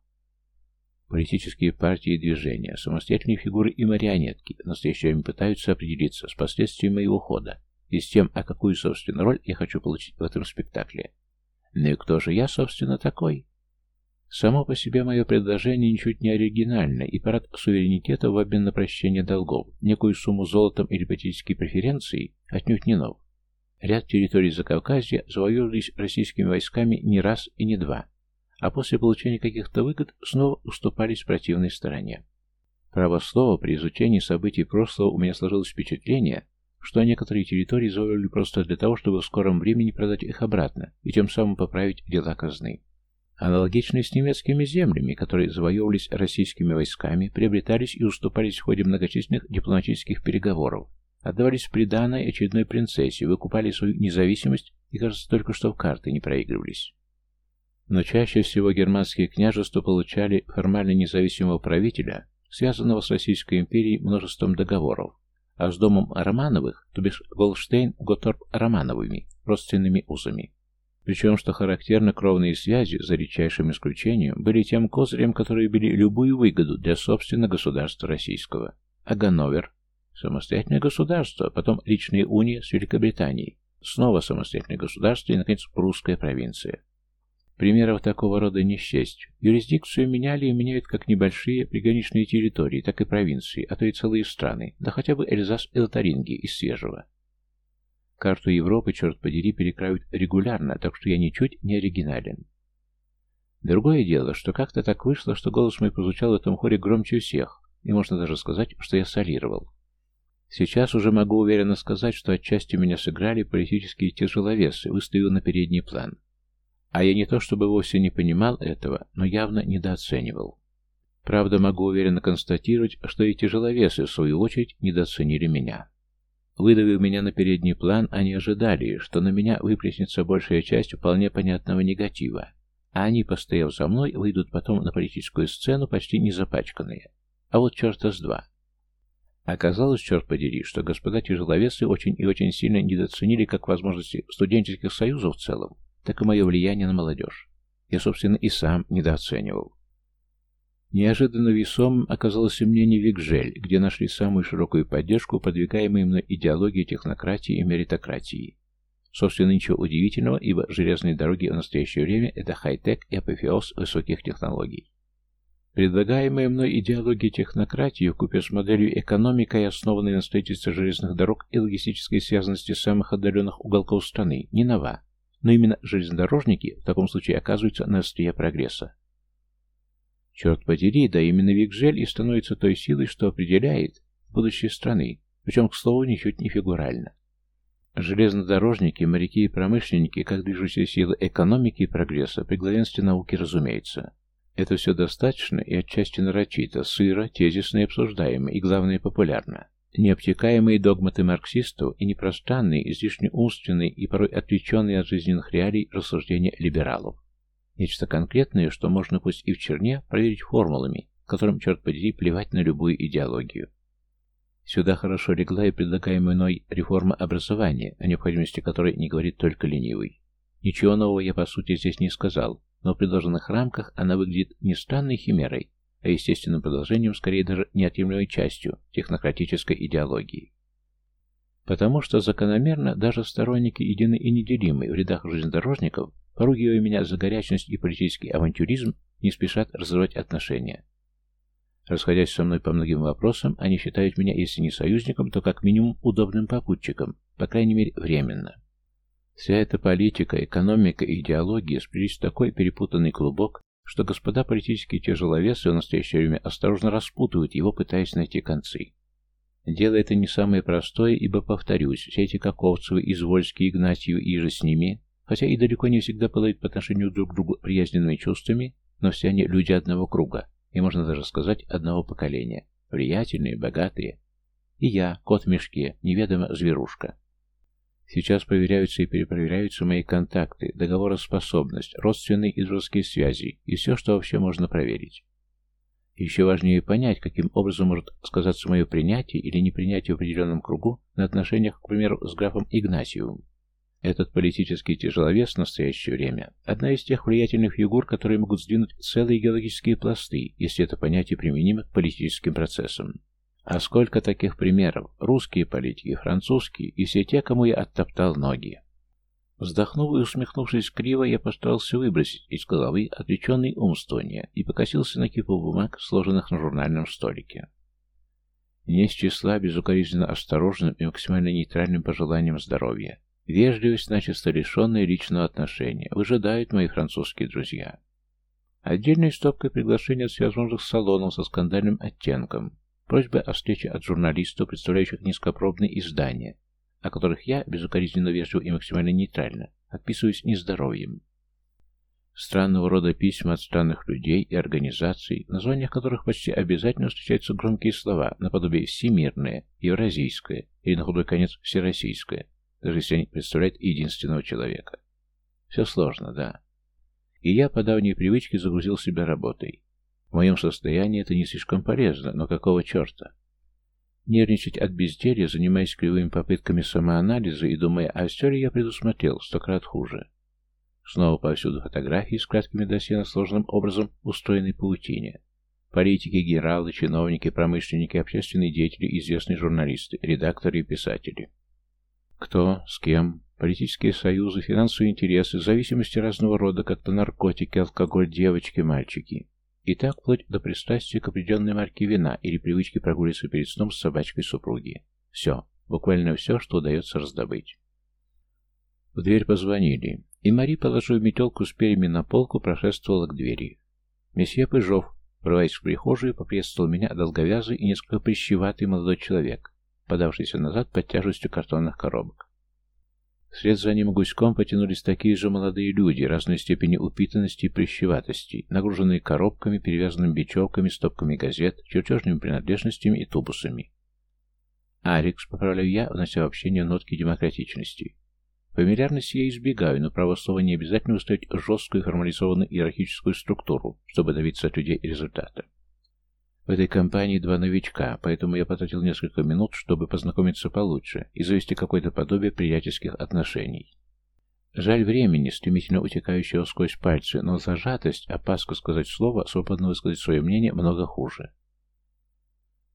Политические партии и движения, самостоятельные фигуры и марионетки время пытаются определиться с последствиями моего хода и с тем, а какую, собственно, роль я хочу получить в этом спектакле. Ну и кто же я, собственно, такой? Само по себе мое предложение ничуть не оригинально, и парад суверенитета в обмен на прощение долгов, некую сумму золотом или политические преференции, отнюдь не нов. Ряд территорий Закавказья завоевывались российскими войсками не раз и не два, а после получения каких-то выгод снова уступались противной стороне. Право слова, при изучении событий прошлого у меня сложилось впечатление, что некоторые территории завоевали просто для того, чтобы в скором времени продать их обратно и тем самым поправить дела казны. Аналогично с немецкими землями, которые завоевывались российскими войсками, приобретались и уступались в ходе многочисленных дипломатических переговоров, отдавались в приданное очередной принцессе, выкупали свою независимость и, кажется, только что в карты не проигрывались. Но чаще всего германские княжества получали формально независимого правителя, связанного с Российской империей множеством договоров, а с домом Романовых, то бишь Голштейн-Готорп-Романовыми, родственными узами. Причем, что характерно, кровные связи, за редчайшим исключением, были тем козырем, которые били любую выгоду для собственного государства российского. А Ганновер – самостоятельное государство, потом личная уния с Великобританией, снова самостоятельное государство и, наконец, прусская провинция. Примеров такого рода не счесть. Юрисдикцию меняли и меняют как небольшие приграничные территории, так и провинции, а то и целые страны, да хотя бы Эльзас и Лотарингии из свежего. Карту Европы, черт подери, перекраивают регулярно, так что я ничуть не оригинален. Другое дело, что как-то так вышло, что голос мой прозвучал в этом хоре громче всех, и можно даже сказать, что я солировал. Сейчас уже могу уверенно сказать, что отчасти меня сыграли политические тяжеловесы, выставив на передний план. А я не то чтобы вовсе не понимал этого, но явно недооценивал. Правда, могу уверенно констатировать, что и тяжеловесы, в свою очередь, недооценили меня. Выдавив меня на передний план, они ожидали, что на меня выплеснется большая часть вполне понятного негатива, а они, постояв за мной, выйдут потом на политическую сцену почти не запачканные. А вот черта с два. Оказалось, черт подери, что господа тяжеловесы очень и очень сильно недооценили как возможности студенческих союзов в целом, так и мое влияние на молодежь. Я, собственно, и сам недооценивал. Неожиданно весомым оказалось и мнение Викжель, где нашли самую широкую поддержку подвигаемой мной идеологии технократии и меритократии. Собственно, ничего удивительного, ибо железные дороги в настоящее время – это хай-тек и апофеоз высоких технологий. Предлагаемая мной идеология технократии вкупе с моделью экономикой, основанной на строительстве железных дорог и логистической связанности самых отдаленных уголков страны, не нова, но именно железнодорожники в таком случае оказываются на острие прогресса. Черт подери, да именно Викжель и становится той силой, что определяет будущее страны, причем, к слову, ничуть не фигурально. Железнодорожники, моряки и промышленники, как движущие силы экономики и прогресса, при главенстве науки, разумеется. Это все достаточно и отчасти нарочито, сыро, тезисно и обсуждаемо, и, главное, популярно. Необтекаемые догматы марксистов и непространные, излишне умственные и порой отвлеченные от жизненных реалий рассуждения либералов. Нечто конкретное, что можно пусть и в черне проверить формулами, которым, черт подери, плевать на любую идеологию. Сюда хорошо легла и предлагаемая мной реформа образования, о необходимости которой не говорит только ленивый. Ничего нового я, по сути, здесь не сказал, но в предложенных рамках она выглядит не странной химерой, а естественным продолжением, скорее даже неотъемлемой частью технократической идеологии. Потому что закономерно даже сторонники едины и неделимы в рядах железнодорожников, поругивая меня за горячность и политический авантюризм, не спешат разрывать отношения. Расходясь со мной по многим вопросам, они считают меня, если не союзником, то как минимум удобным попутчиком, по крайней мере, временно. Вся эта политика, экономика и идеология сплелись в такой перепутанный клубок, что господа политические тяжеловесы в настоящее время осторожно распутывают его, пытаясь найти концы. Дело это не самое простое, ибо, повторюсь, все эти Каковцевы, Извольские, Игнатьевы и же с ними, хотя и далеко не всегда пылают по отношению друг к другу приязненными чувствами, но все они люди одного круга, и можно даже сказать одного поколения, влиятельные, богатые. И я, кот в мешке, неведомо зверушка. Сейчас проверяются и перепроверяются мои контакты, договороспособность, родственные и дружеские связи и все, что вообще можно проверить. Еще важнее понять, каким образом может сказаться мое принятие или непринятие в определенном кругу на отношениях, к примеру, с графом Игнатьевым. Этот политический тяжеловес в настоящее время – одна из тех влиятельных фигур, которые могут сдвинуть целые геологические пласты, если это понятие применимо к политическим процессам. А сколько таких примеров? Русские политики, французские и все те, кому я оттоптал ноги. Вздохнув и усмехнувшись криво, я постарался выбросить из головы отвлеченный умствование и покосился на кипу бумаг, сложенных на журнальном столике. Не с числа безукоризненно осторожным и максимально нейтральным пожеланием здоровья. Вежливость, начисто лишенная личного отношения, выжидают мои французские друзья. Отдельной стопкой приглашений от всевозможных салонов со скандальным оттенком, просьбы о встрече от журналистов, представляющих низкопробные издания, о которых я, безукоризненно вежливо и максимально нейтрально, отписываюсь нездоровьем. Странного рода письма от странных людей и организаций, в названиях которых почти обязательно встречаются громкие слова, наподобие «всемирное», «евразийское» или, на худой конец, «всероссийское», даже если они представляют единственного человека. Все сложно, да. И я по давней привычке загрузил себя работой. В моем состоянии это не слишком полезно, но какого черта? Нервничать от безделья, занимаясь кривыми попытками самоанализа и думая, а все я предусмотрел, сто крат хуже. Снова повсюду фотографии с краткими досье на сложным образом устроенной паутине. Политики, генералы, чиновники, промышленники, общественные деятели, известные журналисты, редакторы и писатели. Кто, с кем, политические союзы, финансовые интересы, зависимости разного рода, как-то наркотики, алкоголь, девочки, мальчики. И так вплоть до пристрастия к определенной марке вина или привычки прогуливаться перед сном с собачкой супруги. Все, буквально все, что удается раздобыть. В дверь позвонили, и Мари, положив метелку с перьями на полку, прошествовала к двери. Месье Пыжов, врываясь в прихожую, поприветствовал меня долговязый и несколько прищеватый молодой человек, подавшийся назад под тяжестью картонных коробок. Вслед за ним гуськом потянулись такие же молодые люди разной степени упитанности и прищеватости, нагруженные коробками, перевязанными бечевками, стопками газет, чертежными принадлежностями и тубусами. «Арикс», — поправляю я, внося в общение нотки демократичности. Фамильярности я избегаю, но право слова не обязательно устроить жесткую формализованную иерархическую структуру, чтобы добиться от людей результата. В этой компании два новичка, поэтому я потратил несколько минут, чтобы познакомиться получше и завести какое-то подобие приятельских отношений. Жаль времени, стремительно утекающего сквозь пальцы, но зажатость, опаска сказать слово, свободно высказать свое мнение, много хуже.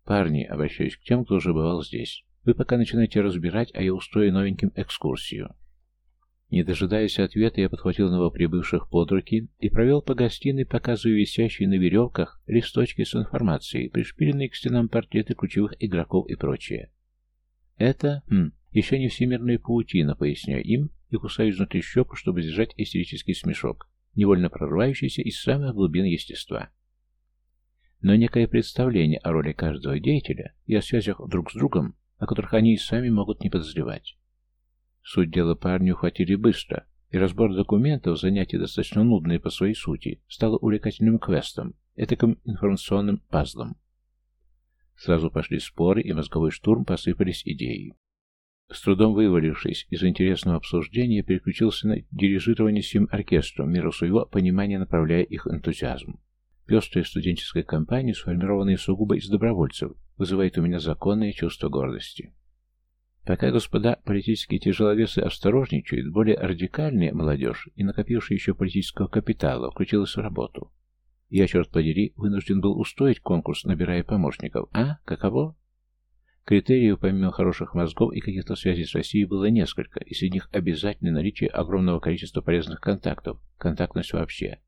Парни, обращаюсь к тем, кто уже бывал здесь. Вы пока начинаете разбирать, а я устрою новеньким экскурсию. Не дожидаясь ответа, я подхватил новоприбывших под руки и провел по гостиной, показывая висящие на веревках листочки с информацией, пришпиленные к стенам портреты ключевых игроков и прочее. Это, хм, еще не всемирная паутина, поясняю им, и кусаю изнутри щеку, чтобы сдержать истерический смешок, невольно прорывающийся из самых глубин естества. Но некое представление о роли каждого деятеля и о связях друг с другом, о которых они и сами могут не подозревать. Суть дела парню ухватили быстро, и разбор документов, занятие достаточно нудное по своей сути, стало увлекательным квестом, этаким информационным пазлом. Сразу пошли споры, и мозговой штурм посыпались идеи. С трудом вывалившись из интересного обсуждения, переключился на дирижирование сим оркестром, меру своего понимания направляя их энтузиазм. Пестрая студенческая компания, сформированная сугубо из добровольцев, вызывает у меня законное чувство гордости. Пока господа политические тяжеловесы осторожничают, более радикальная молодежь и накопившая еще политического капитала включилась в работу. Я, черт подери, вынужден был устроить конкурс, набирая помощников. А? Каково? Критериев, помимо хороших мозгов и каких-то связей с Россией, было несколько, и среди них обязательно наличие огромного количества полезных контактов, контактность вообще.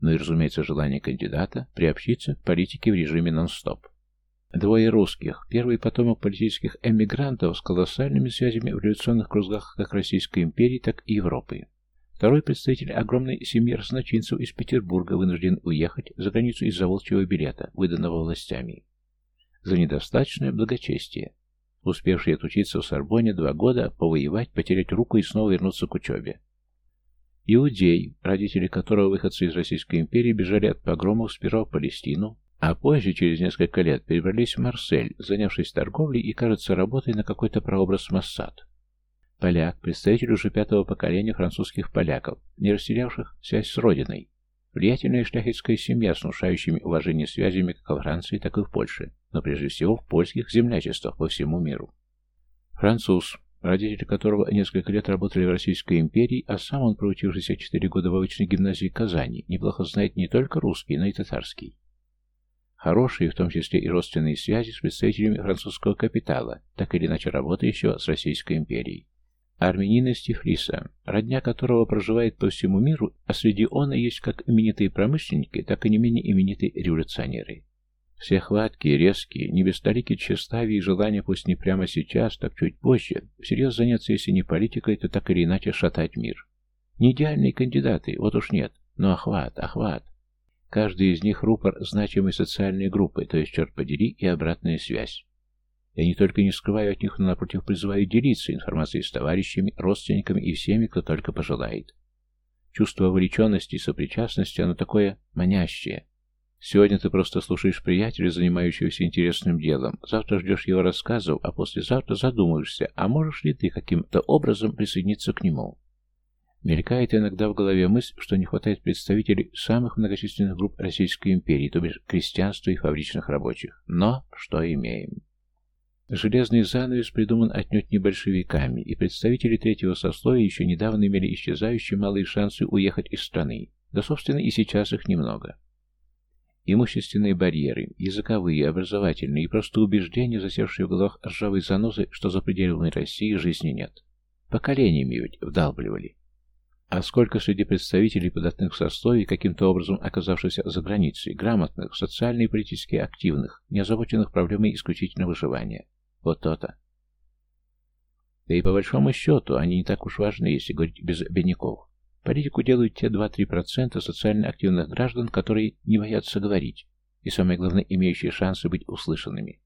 Ну и, разумеется, желание кандидата приобщиться к политике в режиме нон-стоп. Двое русских, первый потомок политических эмигрантов с колоссальными связями в революционных кругах как Российской империи, так и Европы. Второй представитель огромной семьи разночинцев из Петербурга вынужден уехать за границу из-за волчьего билета, выданного властями. За недостаточное благочестие. Успевший отучиться в Сорбоне два года, повоевать, потерять руку и снова вернуться к учебе. Иудей, родители которого выходцы из Российской империи бежали от погромов сперва в Палестину, а позже, через несколько лет, перебрались в Марсель, занявшись торговлей и, кажется, работой на какой-то прообраз Моссад. Поляк, представитель уже пятого поколения французских поляков, не растерявших связь с родиной. Влиятельная шляхетская семья с внушающими уважение связями как во Франции, так и в Польше, но прежде всего в польских землячествах по всему миру. Француз, родители которого несколько лет работали в Российской империи, а сам он, проучившийся четыре года в обычной гимназии Казани, неплохо знает не только русский, но и татарский. Хорошие, в том числе и родственные связи с представителями французского капитала, так или иначе работающего с Российской империей. армянина Стифлиса, родня которого проживает по всему миру, а среди он и есть как именитые промышленники, так и не менее именитые революционеры. Все хваткие, резкие, не без толики тщеславия и желания, пусть не прямо сейчас, так чуть позже, всерьез заняться, если не политикой, то так или иначе шатать мир. Не идеальные кандидаты, вот уж нет, но охват, охват. Каждый из них рупор значимой социальной группы, то есть, черт подери, и обратная связь. Я не только не скрываю от них, но напротив призываю делиться информацией с товарищами, родственниками и всеми, кто только пожелает. Чувство вовлеченности и сопричастности, оно такое манящее. Сегодня ты просто слушаешь приятеля, занимающегося интересным делом, завтра ждешь его рассказов, а послезавтра задумаешься, а можешь ли ты каким-то образом присоединиться к нему. Мелькает иногда в голове мысль, что не хватает представителей самых многочисленных групп Российской империи, то бишь крестьянства и фабричных рабочих. Но что имеем? Железный занавес придуман отнюдь не большевиками, и представители третьего сословия еще недавно имели исчезающие малые шансы уехать из страны. Да, собственно, и сейчас их немного. Имущественные барьеры, языковые, образовательные и просто убеждения, засевшие в головах ржавой занозы, что за пределами России жизни нет. Поколениями ведь вдалбливали. А сколько среди представителей податных сословий, каким-то образом оказавшихся за границей, грамотных, социально и политически активных, не озабоченных проблемой исключительно выживания. Вот то-то. Да и по большому счету, они не так уж важны, если говорить без бедняков. Политику делают те 2-3% социально активных граждан, которые не боятся говорить, и самое главное, имеющие шансы быть услышанными.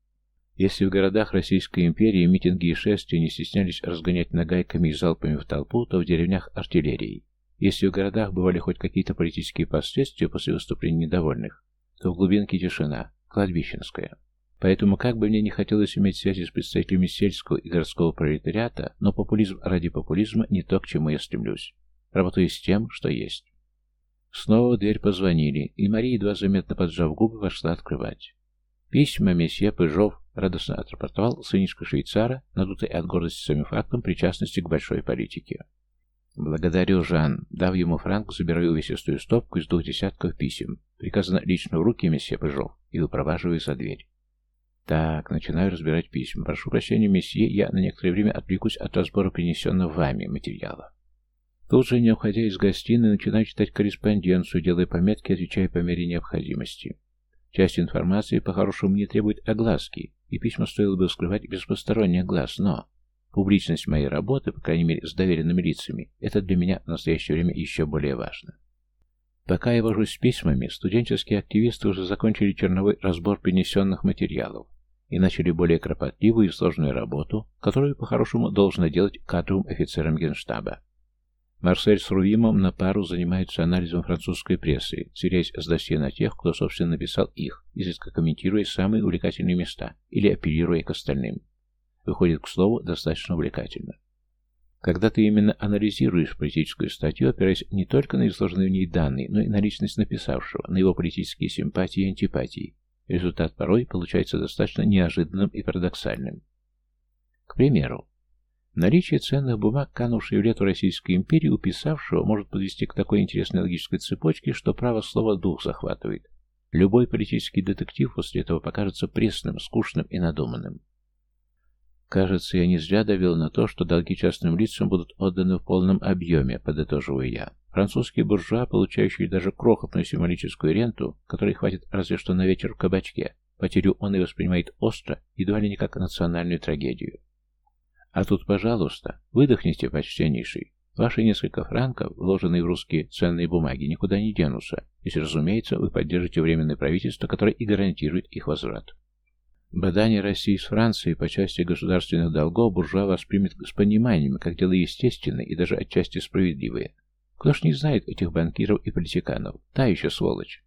Если в городах Российской империи митинги и шествия не стеснялись разгонять нагайками и залпами в толпу, то в деревнях артиллерией. Если в городах бывали хоть какие-то политические последствия после выступлений недовольных, то в глубинке тишина, кладбищенская. Поэтому, как бы мне не хотелось иметь связи с представителями сельского и городского пролетариата, но популизм ради популизма не то, к чему я стремлюсь. Работаю с тем, что есть. Снова в дверь позвонили, и Мария, едва заметно поджав губы, вошла открывать. Письма месье Пыжов радостно отрапортовал сынишка швейцара, надутый от гордости самим фактом причастности к большой политике. «Благодарю, Жан. Дав ему франк, забираю увесистую стопку из двух десятков писем. Приказано лично в руки месье Пыжов и выпроваживаю за дверь. Так, начинаю разбирать письма. Прошу прощения, месье, я на некоторое время отвлекусь от разбора принесенного вами материала. Тут же, не уходя из гостиной, начинаю читать корреспонденцию, делая пометки, отвечая по мере необходимости. Часть информации, по-хорошему, не требует огласки, и письма стоило бы скрывать без посторонних глаз, но публичность моей работы, по крайней мере, с доверенными лицами, это для меня в настоящее время еще более важно. Пока я вожусь с письмами, студенческие активисты уже закончили черновой разбор принесенных материалов и начали более кропотливую и сложную работу, которую, по-хорошему, должно делать кадровым офицерам генштаба. Марсель с Рувимом на пару занимаются анализом французской прессы, сверяясь с досье на тех, кто, собственно, написал их, изредка комментируя самые увлекательные места или апеллируя к остальным. Выходит, к слову, достаточно увлекательно. Когда ты именно анализируешь политическую статью, опираясь не только на изложенные в ней данные, но и на личность написавшего, на его политические симпатии и антипатии, результат порой получается достаточно неожиданным и парадоксальным. К примеру, Наличие ценных бумаг, канувшей в лету Российской империи, у писавшего может подвести к такой интересной логической цепочке, что право слова дух захватывает. Любой политический детектив после этого покажется пресным, скучным и надуманным. Кажется, я не зря давил на то, что долги частным лицам будут отданы в полном объеме, подытоживаю я. Французские буржуа, получающие даже крохотную символическую ренту, которой хватит разве что на вечер в кабачке, потерю он и воспринимает остро, едва ли не как национальную трагедию. А тут, пожалуйста, выдохните, почтеннейший. Ваши несколько франков, вложенные в русские ценные бумаги, никуда не денутся, если, разумеется, вы поддержите временное правительство, которое и гарантирует их возврат. Бадание России с Францией по части государственных долгов буржуа воспримет с пониманием, как дело естественное и даже отчасти справедливое. Кто ж не знает этих банкиров и политиканов? Та еще сволочь.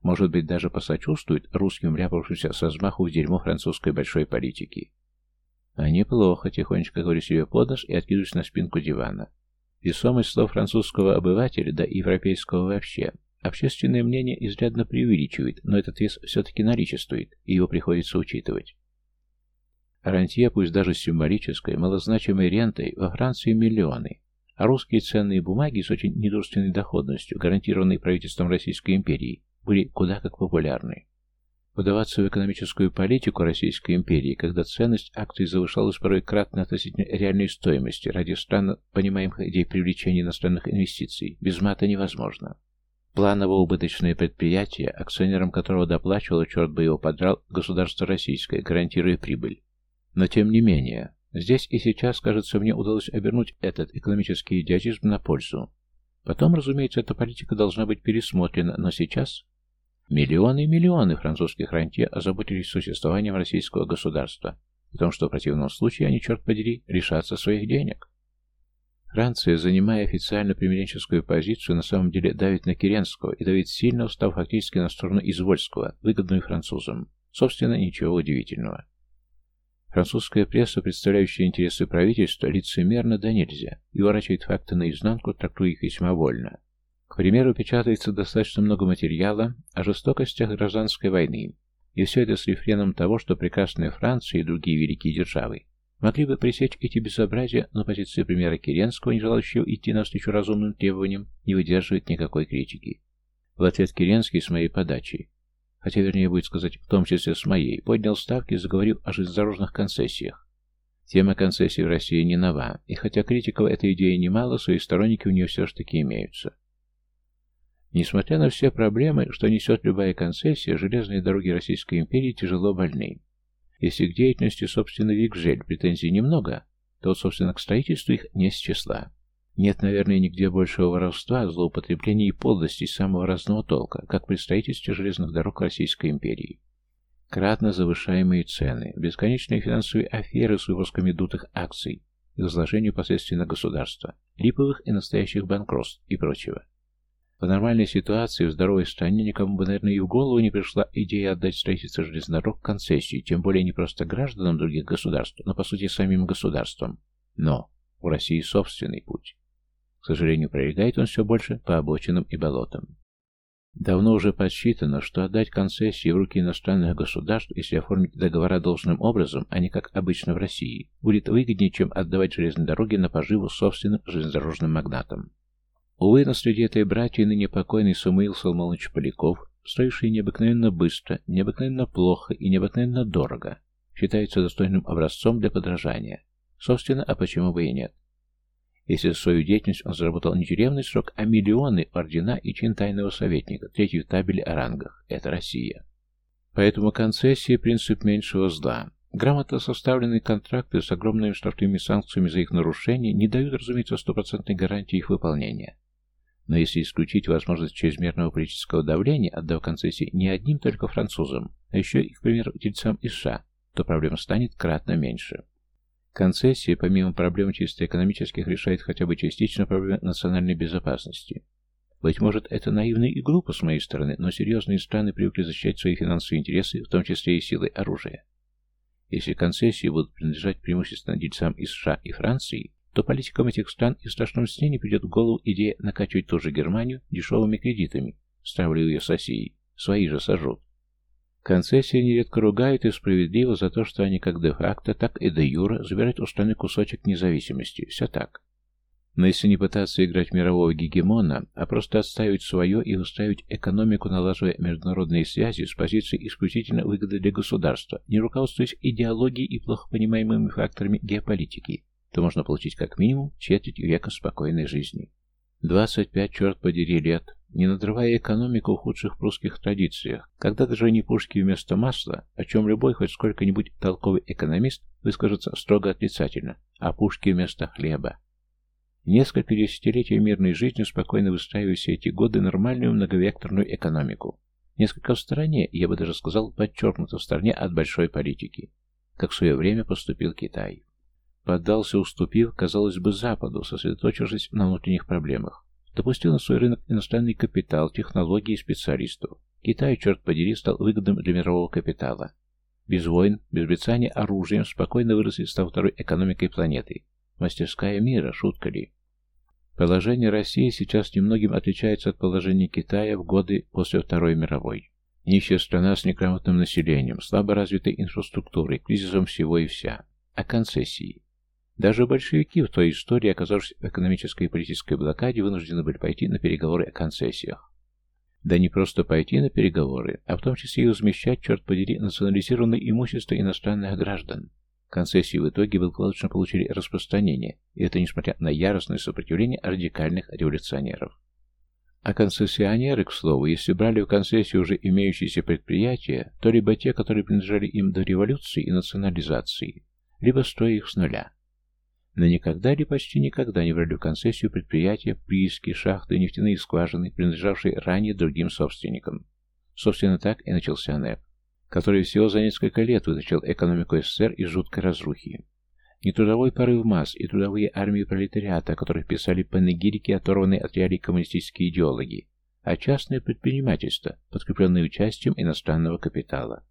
Может быть, даже посочувствует русским вляпавшимся с размаху в дерьмо французской большой политики. А неплохо, тихонечко говорю себе под нос и откидываюсь на спинку дивана. Весомость слов французского обывателя, да и европейского вообще. Общественное мнение изрядно преувеличивает, но этот вес все-таки наличествует, и его приходится учитывать. Рантье, пусть даже символической, малозначимой рентой, во Франции миллионы, а русские ценные бумаги с очень недурственной доходностью, гарантированные правительством Российской империи, были куда как популярны. Вдаваться в экономическую политику Российской империи, когда ценность акций завышалась порой кратно относительно реальной стоимости ради странно понимаемых идей привлечения иностранных инвестиций, без мата невозможно. Планово-убыточное предприятие, акционерам которого доплачивало, черт бы его подрал, государство российское, гарантируя прибыль. Но тем не менее, здесь и сейчас, кажется, мне удалось обернуть этот экономический идиотизм на пользу. Потом, разумеется, эта политика должна быть пересмотрена, но сейчас Миллионы и миллионы французских рантье озаботились существованием российского государства, потому что в противном случае они, черт подери, лишатся своих денег. Франция, занимая официально примиренческую позицию, на самом деле давит на Керенского и давит сильно, устав фактически на сторону Извольского, выгодную французам. Собственно, ничего удивительного. Французская пресса, представляющая интересы правительства, лицемерно да нельзя, и ворачивает факты наизнанку, трактуя их весьма вольно. К примеру, печатается достаточно много материала о жестокостях гражданской войны, и все это с рефреном того, что прекрасная Франция и другие великие державы могли бы пресечь эти безобразия, но позиция премьера Керенского, не желающего идти навстречу разумным требованиям, не выдерживает никакой критики. В ответ Керенский с моей подачи, хотя вернее будет сказать в том числе с моей, поднял ставки, заговорив о железнодорожных концессиях. Тема концессий в России не нова, и хотя критиков этой идеи немало, свои сторонники у нее все же таки имеются. Несмотря на все проблемы, что несет любая концессия, железные дороги Российской империи тяжело больны. Если к деятельности, собственно, Викжель претензий немного, то собственно, к строительству их не с числа. Нет, наверное, нигде большего воровства, злоупотребления и подлости самого разного толка, как при строительстве железных дорог Российской империи. Кратно завышаемые цены, бесконечные финансовые аферы с выпусками дутых акций, изложению последствий государства, липовых и настоящих банкротств и прочего. В нормальной ситуации, в здоровой стране, никому бы, наверное, и в голову не пришла идея отдать строительство железных дорог концессии, тем более не просто гражданам других государств, но, по сути, самим государствам. Но у России собственный путь. К сожалению, пролегает он все больше по обочинам и болотам. Давно уже подсчитано, что отдать концессии в руки иностранных государств, если оформить договора должным образом, а не как обычно в России, будет выгоднее, чем отдавать железные дороги на поживу собственным железнодорожным магнатам. Увы, на среди этой братьи ныне покойный Самуил Салмонович Поляков, строивший необыкновенно быстро, необыкновенно плохо и необыкновенно дорого, считается достойным образцом для подражания. Собственно, а почему бы и нет? Если за свою деятельность он заработал не тюремный срок, а миллионы ордена и чин тайного советника, третий в табеле о рангах. Это Россия. Поэтому концессии – принцип меньшего зла. Грамотно составленные контракты с огромными штрафными санкциями за их нарушение не дают, разумеется, стопроцентной гарантии их выполнения. Но если исключить возможность чрезмерного политического давления, отдав концессии не одним только французам, а еще и, к примеру, дельцам из США, то проблем станет кратно меньше. Концессия, помимо проблем чисто экономических, решает хотя бы частично проблемы национальной безопасности. Быть может, это наивно и глупо с моей стороны, но серьезные страны привыкли защищать свои финансовые интересы, в том числе и силой оружия. Если концессии будут принадлежать преимущественно дельцам из США и Франции, то политикам этих стран и в страшном сне не придет в голову идея накачивать ту же Германию дешевыми кредитами, ставлю ее с Россией, свои же сожрут. Концессии нередко ругают и справедливо за то, что они как де-факто, так и де-юра забирают у страны кусочек независимости. Все так. Но если не пытаться играть мирового гегемона, а просто отстаивать свое и устраивать экономику, налаживая международные связи с позиции исключительно выгоды для государства, не руководствуясь идеологией и плохо понимаемыми факторами геополитики, то можно получить как минимум четверть века спокойной жизни. 25, черт подери, лет, не надрывая экономику в худших прусских традициях, когда даже не пушки вместо масла, о чем любой хоть сколько-нибудь толковый экономист выскажется строго отрицательно, а пушки вместо хлеба. Несколько десятилетий мирной жизни спокойно выстраивая все эти годы нормальную многовекторную экономику. Несколько в стороне, я бы даже сказал, подчеркнуто в стороне от большой политики, как в свое время поступил Китай. Поддался, уступив, казалось бы, Западу, сосредоточившись на внутренних проблемах. Допустил на свой рынок иностранный капитал, технологии и специалистов. Китай, черт подери, стал выгодным для мирового капитала. Без войн, без брецания оружием спокойно вырос и стал второй экономикой планеты. Мастерская мира, шутка ли? Положение России сейчас немногим отличается от положения Китая в годы после Второй мировой. Нищая страна с неграмотным населением, слабо развитой инфраструктурой, кризисом всего и вся. А концессии? Даже большевики в той истории, оказавшись в экономической и политической блокаде, вынуждены были пойти на переговоры о концессиях. Да не просто пойти на переговоры, а в том числе и возмещать, черт подери, национализированное имущество иностранных граждан. Концессии в итоге благополучно получили распространение, и это несмотря на яростное сопротивление радикальных революционеров. А концессионеры, к слову, если брали в концессию уже имеющиеся предприятия, то либо те, которые принадлежали им до революции и национализации, либо строя их с нуля. Но никогда или почти никогда не брали в концессию предприятия, прииски, шахты, нефтяные скважины, принадлежавшие ранее другим собственникам. Собственно, так и начался НЭП, который всего за несколько лет вытащил экономику СССР из жуткой разрухи. Не трудовой порыв масс и трудовые армии пролетариата, о которых писали панегирики, оторванные от реалий коммунистические идеологи, а частное предпринимательство, подкрепленное участием иностранного капитала.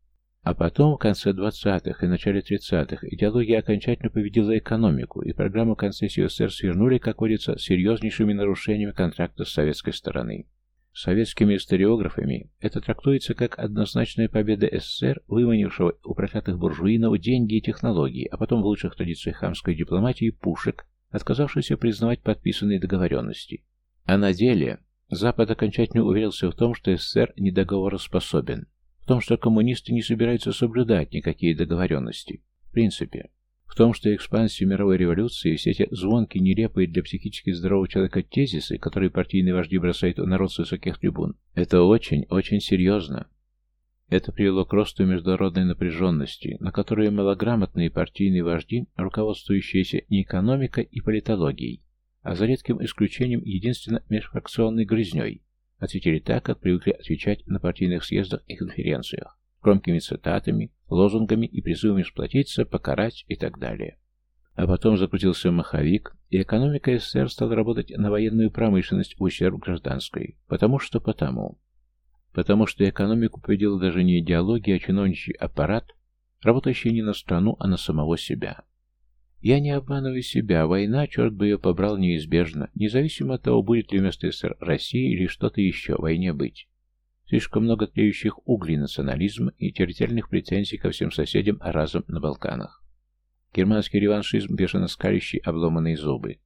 А потом, в конце 20-х и начале 30-х, идеология окончательно победила экономику, и программу концессии СССР свернули, как водится, серьезнейшими нарушениями контракта с советской стороны. Советскими историографами это трактуется как однозначная победа СССР, выманившего у проклятых буржуинов деньги и технологии, а потом в лучших традициях хамской дипломатии пушек, отказавшийся признавать подписанные договоренности. А на деле Запад окончательно уверился в том, что СССР недоговороспособен, в том, что коммунисты не собираются соблюдать никакие договоренности. В принципе. В том, что экспансия мировой революции и все эти звонкие, нелепые для психически здорового человека тезисы, которые партийные вожди бросают в народ с высоких трибун, это очень-очень серьезно. Это привело к росту международной напряженности, на которую малограмотные партийные вожди, руководствующиеся не экономикой и политологией, а за редким исключением единственно межфракционной грызней, ответили так, как привыкли отвечать на партийных съездах и конференциях, громкими цитатами, лозунгами и призывами сплотиться, покарать и так далее. А потом закрутился маховик, и экономика СССР стала работать на военную промышленность в ущерб гражданской. Потому что потому. Потому что экономику победила даже не идеология, а чиновничий аппарат, работающий не на страну, а на самого себя. Я не обманываю себя, война, черт бы ее побрал, неизбежно, независимо от того, будет ли вместо СССР России или что-то еще войне быть. Слишком много тлеющих углей национализма и территориальных претензий ко всем соседям разом на Балканах. Германский реваншизм, бешено скалящий обломанные зубы.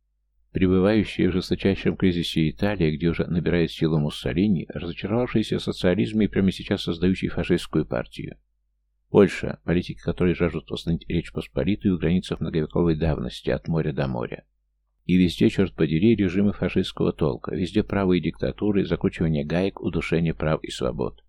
Пребывающая в жесточайшем кризисе Италия, где уже набирает силу Муссолини, разочаровавшаяся в социализме и прямо сейчас создающий фашистскую партию. Польша, политики которой жаждут восстановить Речь Посполитую в границах многовековой давности от моря до моря. И везде, черт подери, режимы фашистского толка, везде правые диктатуры, закручивание гаек, удушение прав и свобод.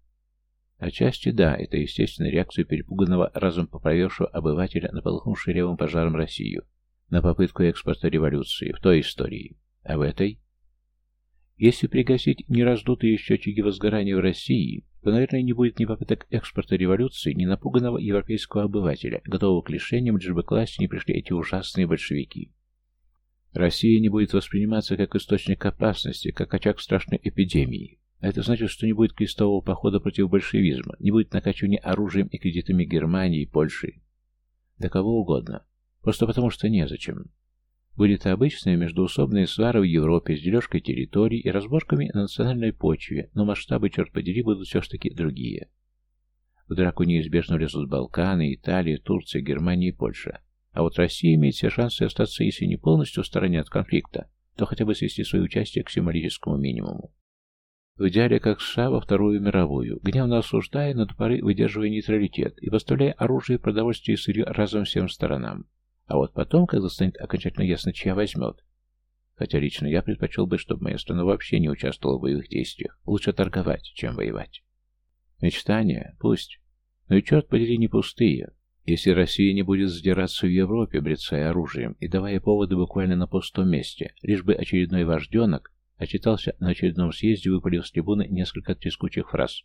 Отчасти да, это естественная реакция перепуганного, разом поправившего обывателя на полыхнувший ревом пожаром Россию, на попытку экспорта революции, в той истории. А в этой? Если пригасить нераздутые счетчики возгорания в России, то, наверное, не будет ни попыток экспорта революции, ни напуганного европейского обывателя, готового к лишениям, лишь бы к власти не пришли эти ужасные большевики. Россия не будет восприниматься как источник опасности, как очаг страшной эпидемии. А это значит, что не будет крестового похода против большевизма, не будет накачивания оружием и кредитами Германии и Польши. Да кого угодно. Просто потому, что незачем. Будет обычная междуусобная свара в Европе с дележкой территорий и разборками на национальной почве, но масштабы, черт подери, будут все-таки другие. В драку неизбежно лезут Балканы, Италия, Турция, Германия и Польша. А вот Россия имеет все шансы остаться, если не полностью в стороне от конфликта, то хотя бы свести свое участие к символическому минимуму. В идеале как США во Вторую мировую, гневно осуждая, но до поры выдерживая нейтралитет и поставляя оружие, продовольствие и сырье разом всем сторонам. А вот потом, когда станет окончательно ясно, чья возьмет. Хотя лично я предпочел бы, чтобы моя страна вообще не участвовала в боевых действиях. Лучше торговать, чем воевать. Мечтания? Пусть. Но и черт подери не пустые. Если Россия не будет задираться в Европе, брецая оружием и давая поводы буквально на пустом месте, лишь бы очередной вожденок отчитался на очередном съезде, выпалив с трибуны несколько трескучих фраз,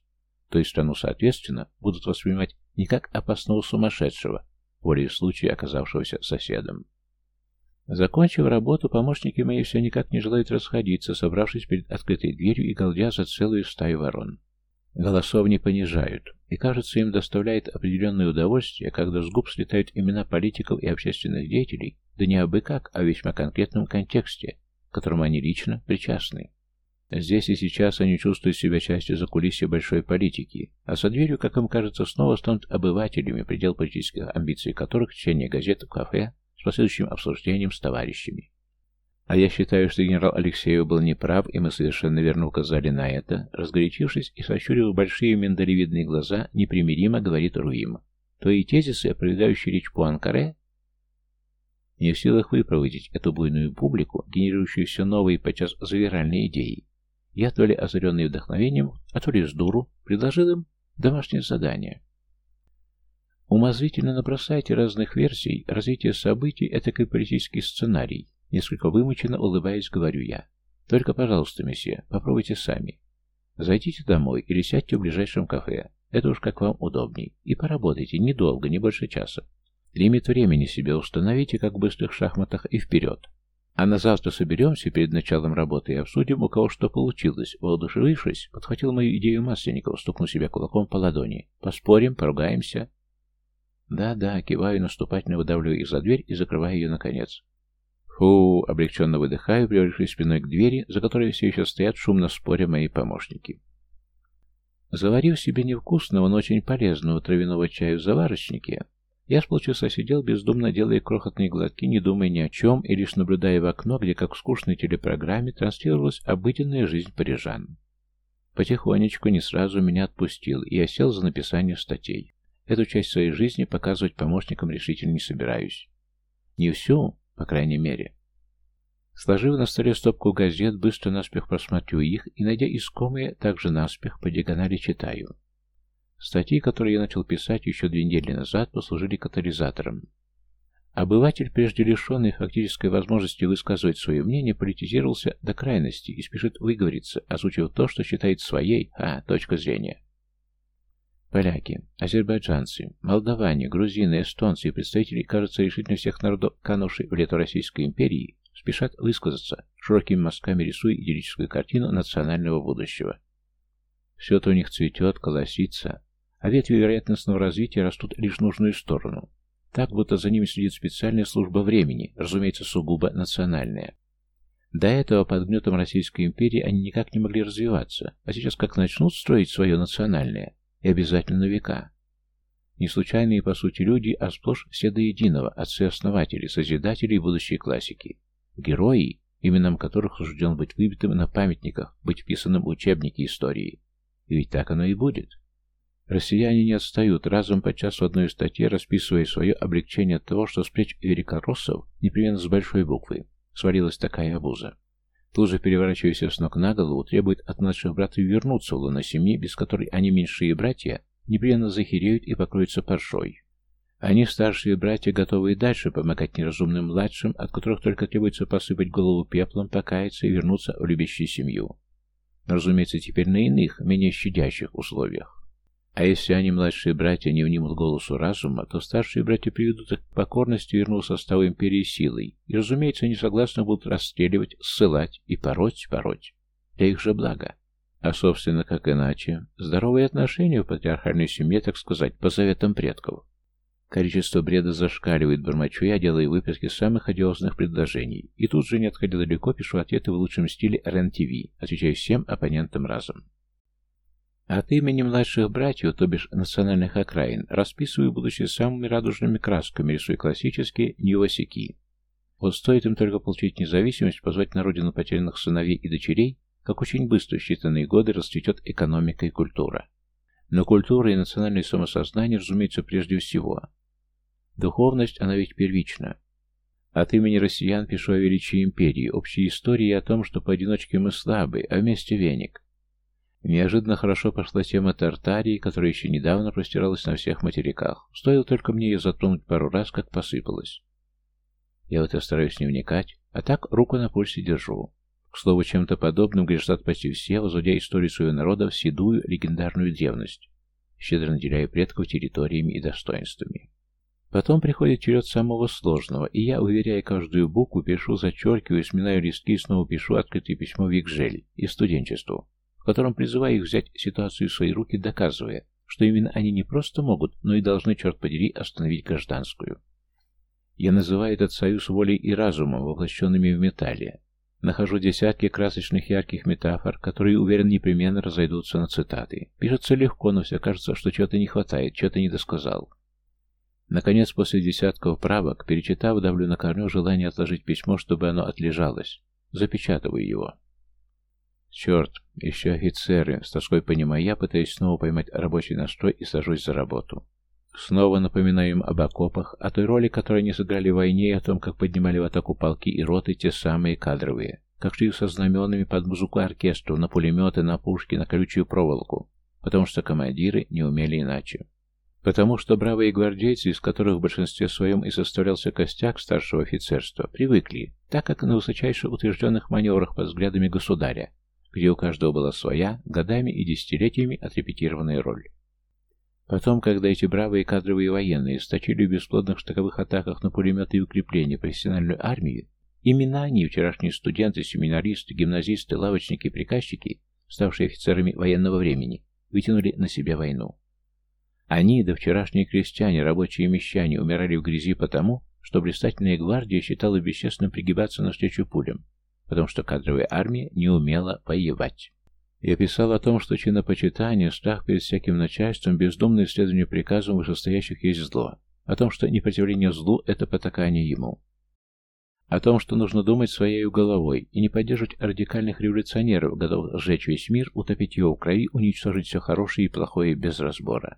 то есть страну, соответственно, будут воспринимать не как опасного сумасшедшего, волей в случае оказавшегося соседом. Закончив работу, помощники мои все никак не желают расходиться, собравшись перед открытой дверью и галдя за целую стаю ворон. Голосов не понижают, и, кажется, им доставляет определенное удовольствие, когда с губ слетают имена политиков и общественных деятелей, да не абы как, а весьма конкретном контексте, к которому они лично причастны. Здесь и сейчас они чувствуют себя частью закулисья большой политики, а со дверью, как им кажется, снова станут обывателями, предел политических амбиций которых чтение газет в кафе с последующим обсуждением с товарищами. А я считаю, что генерал Алексеев был неправ, и мы совершенно верно указали на это. Разгорячившись и сощурив большие миндалевидные глаза, непримиримо говорит Руим. Твои тезисы, определяющие речь Пуанкаре, не в силах выпроводить эту буйную публику, генерирующую все новые, подчас завиральные идеи. Я, то ли озаренный вдохновением, а то ли с дуру, предложил им домашнее задание. Умозрительно набросайте разных версий развития событий, это как политический сценарий. Несколько вымученно улыбаясь, говорю я. Только, пожалуйста, месье, попробуйте сами. Зайдите домой или сядьте в ближайшем кафе. Это уж как вам удобней. И поработайте недолго, не больше часа. Лимит времени себе установите, как в быстрых шахматах, и вперед. А на завтра соберемся перед началом работы и обсудим, у кого что получилось. Воодушевившись, подхватил мою идею Масленников, стукнув себя кулаком по ладони. Поспорим, поругаемся. Да-да, киваю, наступательно выдавливаю их за дверь и закрываю ее наконец. Фу, облегченно выдыхаю, привалившись спиной к двери, за которой все еще стоят шумно споря мои помощники. Заварив себе невкусного, но очень полезного травяного чая в заварочнике, я с полчаса сидел, бездумно делая крохотные глотки, не думая ни о чем, и лишь наблюдая в окно, где, как в скучной телепрограмме, транслировалась обыденная жизнь парижан. Потихонечку, не сразу меня отпустил, и я сел за написание статей. Эту часть своей жизни показывать помощникам решительно не собираюсь. Не всю, по крайней мере. Сложив на столе стопку газет, быстро наспех просматриваю их и, найдя искомые, также наспех по диагонали читаю. Статьи, которые я начал писать еще две недели назад, послужили катализатором. Обыватель, прежде лишенный фактической возможности высказывать свое мнение, политизировался до крайности и спешит выговориться, озвучив то, что считает своей, а, точка зрения. Поляки, азербайджанцы, молдаване, грузины, эстонцы и представители, кажется, решительно всех народов, канувших в лето Российской империи, спешат высказаться, широкими мазками рисуя идиллическую картину национального будущего. Все это у них цветет, колосится, а ветви вероятностного развития растут лишь в нужную сторону. Так, будто за ними следит специальная служба времени, разумеется, сугубо национальная. До этого под гнетом Российской империи они никак не могли развиваться, а сейчас как начнут строить свое национальное, и обязательно века. Не случайные, по сути, люди, а сплошь все до единого, отцы-основатели, созидатели и будущие классики. Герои, именам которых сужден быть выбитым на памятниках, быть вписанным в учебники истории. И ведь так оно и будет. Россияне не отстают, разом подчас в одной статье расписывая свое облегчение от того, что с плеч великороссов, непременно с большой буквы, свалилась такая обуза. Же, переворачиваясь с ног на голову, требует от младших братьев вернуться в луна семьи, без которой они меньшие братья, непременно захереют и покроются паршой. Они, старшие братья, готовы и дальше помогать неразумным младшим, от которых только требуется посыпать голову пеплом, покаяться и вернуться в любящую семью. Но, разумеется, теперь на иных, менее щадящих условиях. А если они, младшие братья, не внимут голосу разума, то старшие братья приведут их к покорности и вернут состав империи силой, и, разумеется, они согласно будут расстреливать, ссылать и пороть, пороть. Для их же блага. А, собственно, как иначе, здоровые отношения в патриархальной семье, так сказать, по заветам предков. Количество бреда зашкаливает, бормочу я, делая выписки самых одиозных предложений, и тут же, не отходя далеко, пишу ответы в лучшем стиле РЕН-ТВ, отвечая всем оппонентам разом. От имени младших братьев, то бишь национальных окраин, расписываю будущее самыми радужными красками, рисуя классические ньюосики. Вот стоит им только получить независимость, позвать на родину потерянных сыновей и дочерей, как очень быстро в считанные годы расцветет экономика и культура. Но культура и национальное самосознание, разумеется, прежде всего. Духовность, она ведь первична. От имени россиян пишу о величии империи, общей истории о том, что поодиночке мы слабы, а вместе веник. Неожиданно хорошо пошла тема Тартарии, которая еще недавно простиралась на всех материках. Стоило только мне ее затронуть пару раз, как посыпалась. Я в это стараюсь не вникать, а так руку на пульсе держу. К слову, чем-то подобным грешат почти все, возводя историю своего народа в седую легендарную древность, щедро наделяя предков территориями и достоинствами. Потом приходит черед самого сложного, и я, уверяя каждую букву, пишу, зачеркиваю, сминаю листки и снова пишу открытое письмо Викжель и студенчеству в котором призываю их взять ситуацию в свои руки, доказывая, что именно они не просто могут, но и должны, черт подери, остановить гражданскую. Я называю этот союз волей и разумом, воплощенными в металле. Нахожу десятки красочных ярких метафор, которые, уверен, непременно разойдутся на цитаты. Пишется легко, но все кажется, что чего-то не хватает, чего-то не досказал. Наконец, после десятков правок, перечитав, давлю на корню желание отложить письмо, чтобы оно отлежалось. Запечатываю его. Черт, еще офицеры, с тоской понимая я, пытаюсь снова поймать рабочий настрой и сажусь за работу. Снова напоминаю им об окопах, о той роли, которую они сыграли в войне, и о том, как поднимали в атаку полки и роты те самые кадровые, как шли со знаменами под музыку оркестру, на пулеметы, на пушки, на колючую проволоку, потому что командиры не умели иначе. Потому что бравые гвардейцы, из которых в большинстве своем и составлялся костяк старшего офицерства, привыкли, так как на высочайше утвержденных маневрах под взглядами государя, где у каждого была своя, годами и десятилетиями отрепетированная роль. Потом, когда эти бравые кадровые военные сточили в бесплодных штыковых атаках на пулеметы и укрепления профессиональную армию, именно они, вчерашние студенты, семинаристы, гимназисты, лавочники и приказчики, ставшие офицерами военного времени, вытянули на себя войну. Они, да вчерашние крестьяне, рабочие и мещане, умирали в грязи потому, что блистательная гвардия считала бесчестным пригибаться навстречу пулям, потому что кадровая армия не умела воевать. Я писал о том, что чинопочитание, страх перед всяким начальством, бездумное исследование приказом вышестоящих есть зло, о том, что непротивление злу – это потакание ему, о том, что нужно думать своей головой и не поддерживать радикальных революционеров, готовых сжечь весь мир, утопить его в крови, уничтожить все хорошее и плохое без разбора.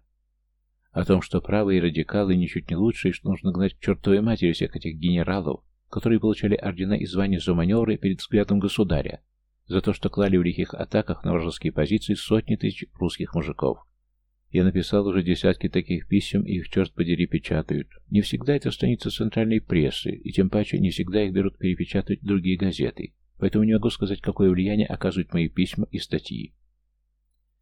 О том, что правые радикалы ничуть не лучше, и что нужно гнать к чертовой матери всех этих генералов, которые получали ордена и звания за маневры перед взглядом государя, за то, что клали в лихих атаках на вражеские позиции сотни тысяч русских мужиков. Я написал уже десятки таких писем, и их, черт подери, печатают. Не всегда это страница центральной прессы, и тем паче не всегда их берут перепечатывать другие газеты, поэтому не могу сказать, какое влияние оказывают мои письма и статьи.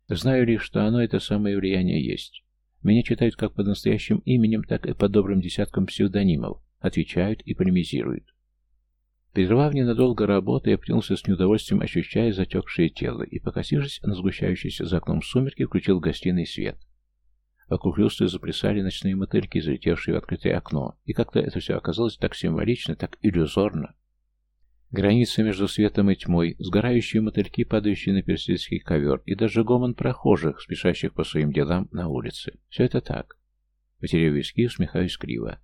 Знаю лишь, что оно, это самое влияние, есть. Меня читают как под настоящим именем, так и под добрым десятком псевдонимов, отвечают и полемизируют. Прервав ненадолго работу, я принялся с неудовольствием, ощущая затекшее тело, и, покосившись на сгущающиеся за окном сумерки, включил гостиный свет. Вокруг люстры заплясали ночные мотыльки, залетевшие в открытое окно, и как-то это все оказалось так символично, так иллюзорно. Граница между светом и тьмой, сгорающие мотыльки, падающие на персидский ковер, и даже гомон прохожих, спешащих по своим делам на улице. Все это так. Потеряв виски, усмехаюсь криво.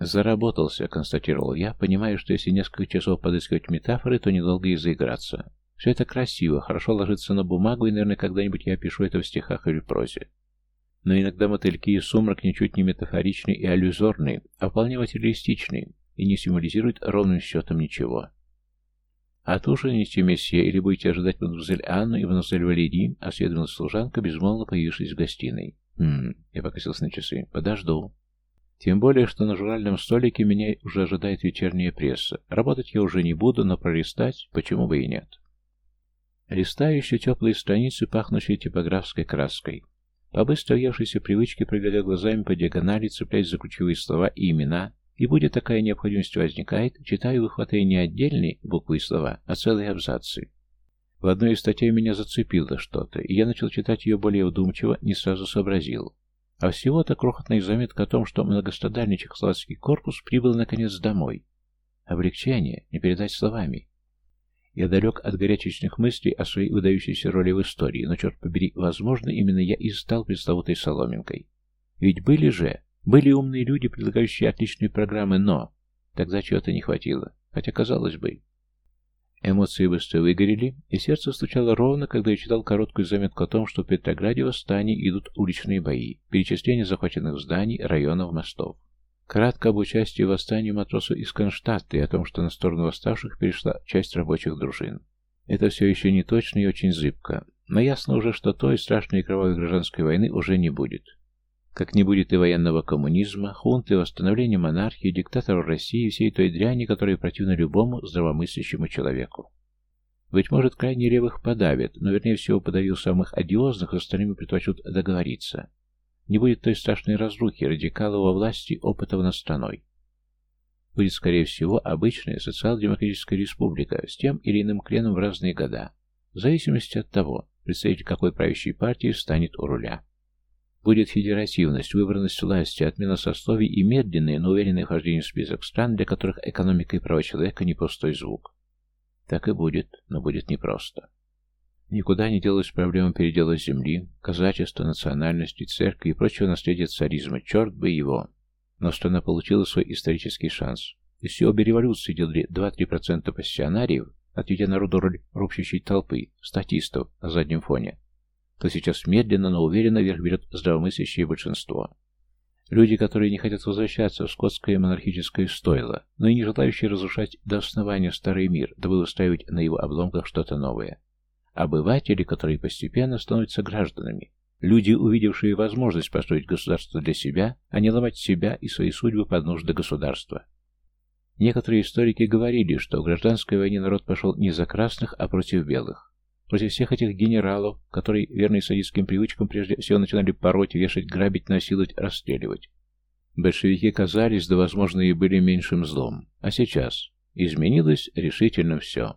«Заработался», — констатировал я, понимая, что если несколько часов подыскивать метафоры, то недолго и заиграться. Все это красиво, хорошо ложится на бумагу, и, наверное, когда-нибудь я опишу это в стихах или прозе. Но иногда мотыльки и сумрак ничуть не метафоричны и аллюзорны, а вполне материалистичны и не символизируют ровным счетом ничего. «Отужините, месье, или будете ожидать мадемуазель Анну и мадемуазель Валерий?» — осведомила служанка, безмолвно появившись в гостиной. «Хм...» — я покосился на часы. «Подожду». Тем более, что на журнальном столике меня уже ожидает вечерняя пресса. Работать я уже не буду, но пролистать почему бы и нет. Листаю еще теплые страницы, пахнущие типографской краской. По быстро уевшейся привычке, проглядя глазами по диагонали, цепляясь за ключевые слова и имена, и будет такая необходимость возникает, читаю, выхватывая не отдельные буквы и слова, а целые абзацы. В одной из статей меня зацепило что-то, и я начал читать ее более вдумчиво, не сразу сообразил. А всего-то крохотная заметка о том, что многострадальный чехословацкий корпус прибыл наконец домой. Облегчение не передать словами. Я далек от горячечных мыслей о своей выдающейся роли в истории, но, черт побери, возможно, именно я и стал пресловутой соломинкой. Ведь были же, были умные люди, предлагающие отличные программы, но... Тогда чего-то не хватило. Хотя, казалось бы, Эмоции быстро выгорели, и сердце стучало ровно, когда я читал короткую заметку о том, что в Петрограде восстании идут уличные бои, перечисление захваченных зданий, районов, мостов. Кратко об участии в восстании матросов из Конштадта и о том, что на сторону восставших перешла часть рабочих дружин. Это все еще не точно и очень зыбко, но ясно уже, что той страшной кровавой гражданской войны уже не будет. Как не будет и военного коммунизма, хунты, восстановления монархии, диктаторов России и всей той дряни, которая противна любому здравомыслящему человеку. Быть может, крайне левых подавят, но вернее всего подавил самых одиозных, остальными предпочтут договориться. Не будет той страшной разрухи, радикалов во власти, опытов над страной. Будет, скорее всего, обычная социал-демократическая республика с тем или иным кленом в разные года, в зависимости от того, представитель какой правящей партии станет у руля. Будет федеративность, выбранность власти, отмена сословий и медленное, но уверенное вхождение в список стран, для которых экономика и права человека не пустой звук. Так и будет, но будет непросто. Никуда не делась проблема передела земли, казачества, национальности, церкви и прочего наследия царизма. Черт бы его! Но страна получила свой исторический шанс. Если обе революции делали 2-3% пассионариев, отведя народу роль ропщущей толпы, статистов на заднем фоне, то сейчас медленно, но уверенно вверх берет здравомыслящее большинство. Люди, которые не хотят возвращаться в скотское монархическое стойло, но и не желающие разрушать до основания старый мир, дабы устраивать на его обломках что-то новое. Обыватели, которые постепенно становятся гражданами. Люди, увидевшие возможность построить государство для себя, а не ломать себя и свои судьбы под нужды государства. Некоторые историки говорили, что в гражданской войне народ пошел не за красных, а против белых. Против всех этих генералов, которые, верные садистским привычкам, прежде всего начинали пороть, вешать, грабить, насиловать, расстреливать. Большевики казались, да возможно и были меньшим злом. А сейчас изменилось решительно все.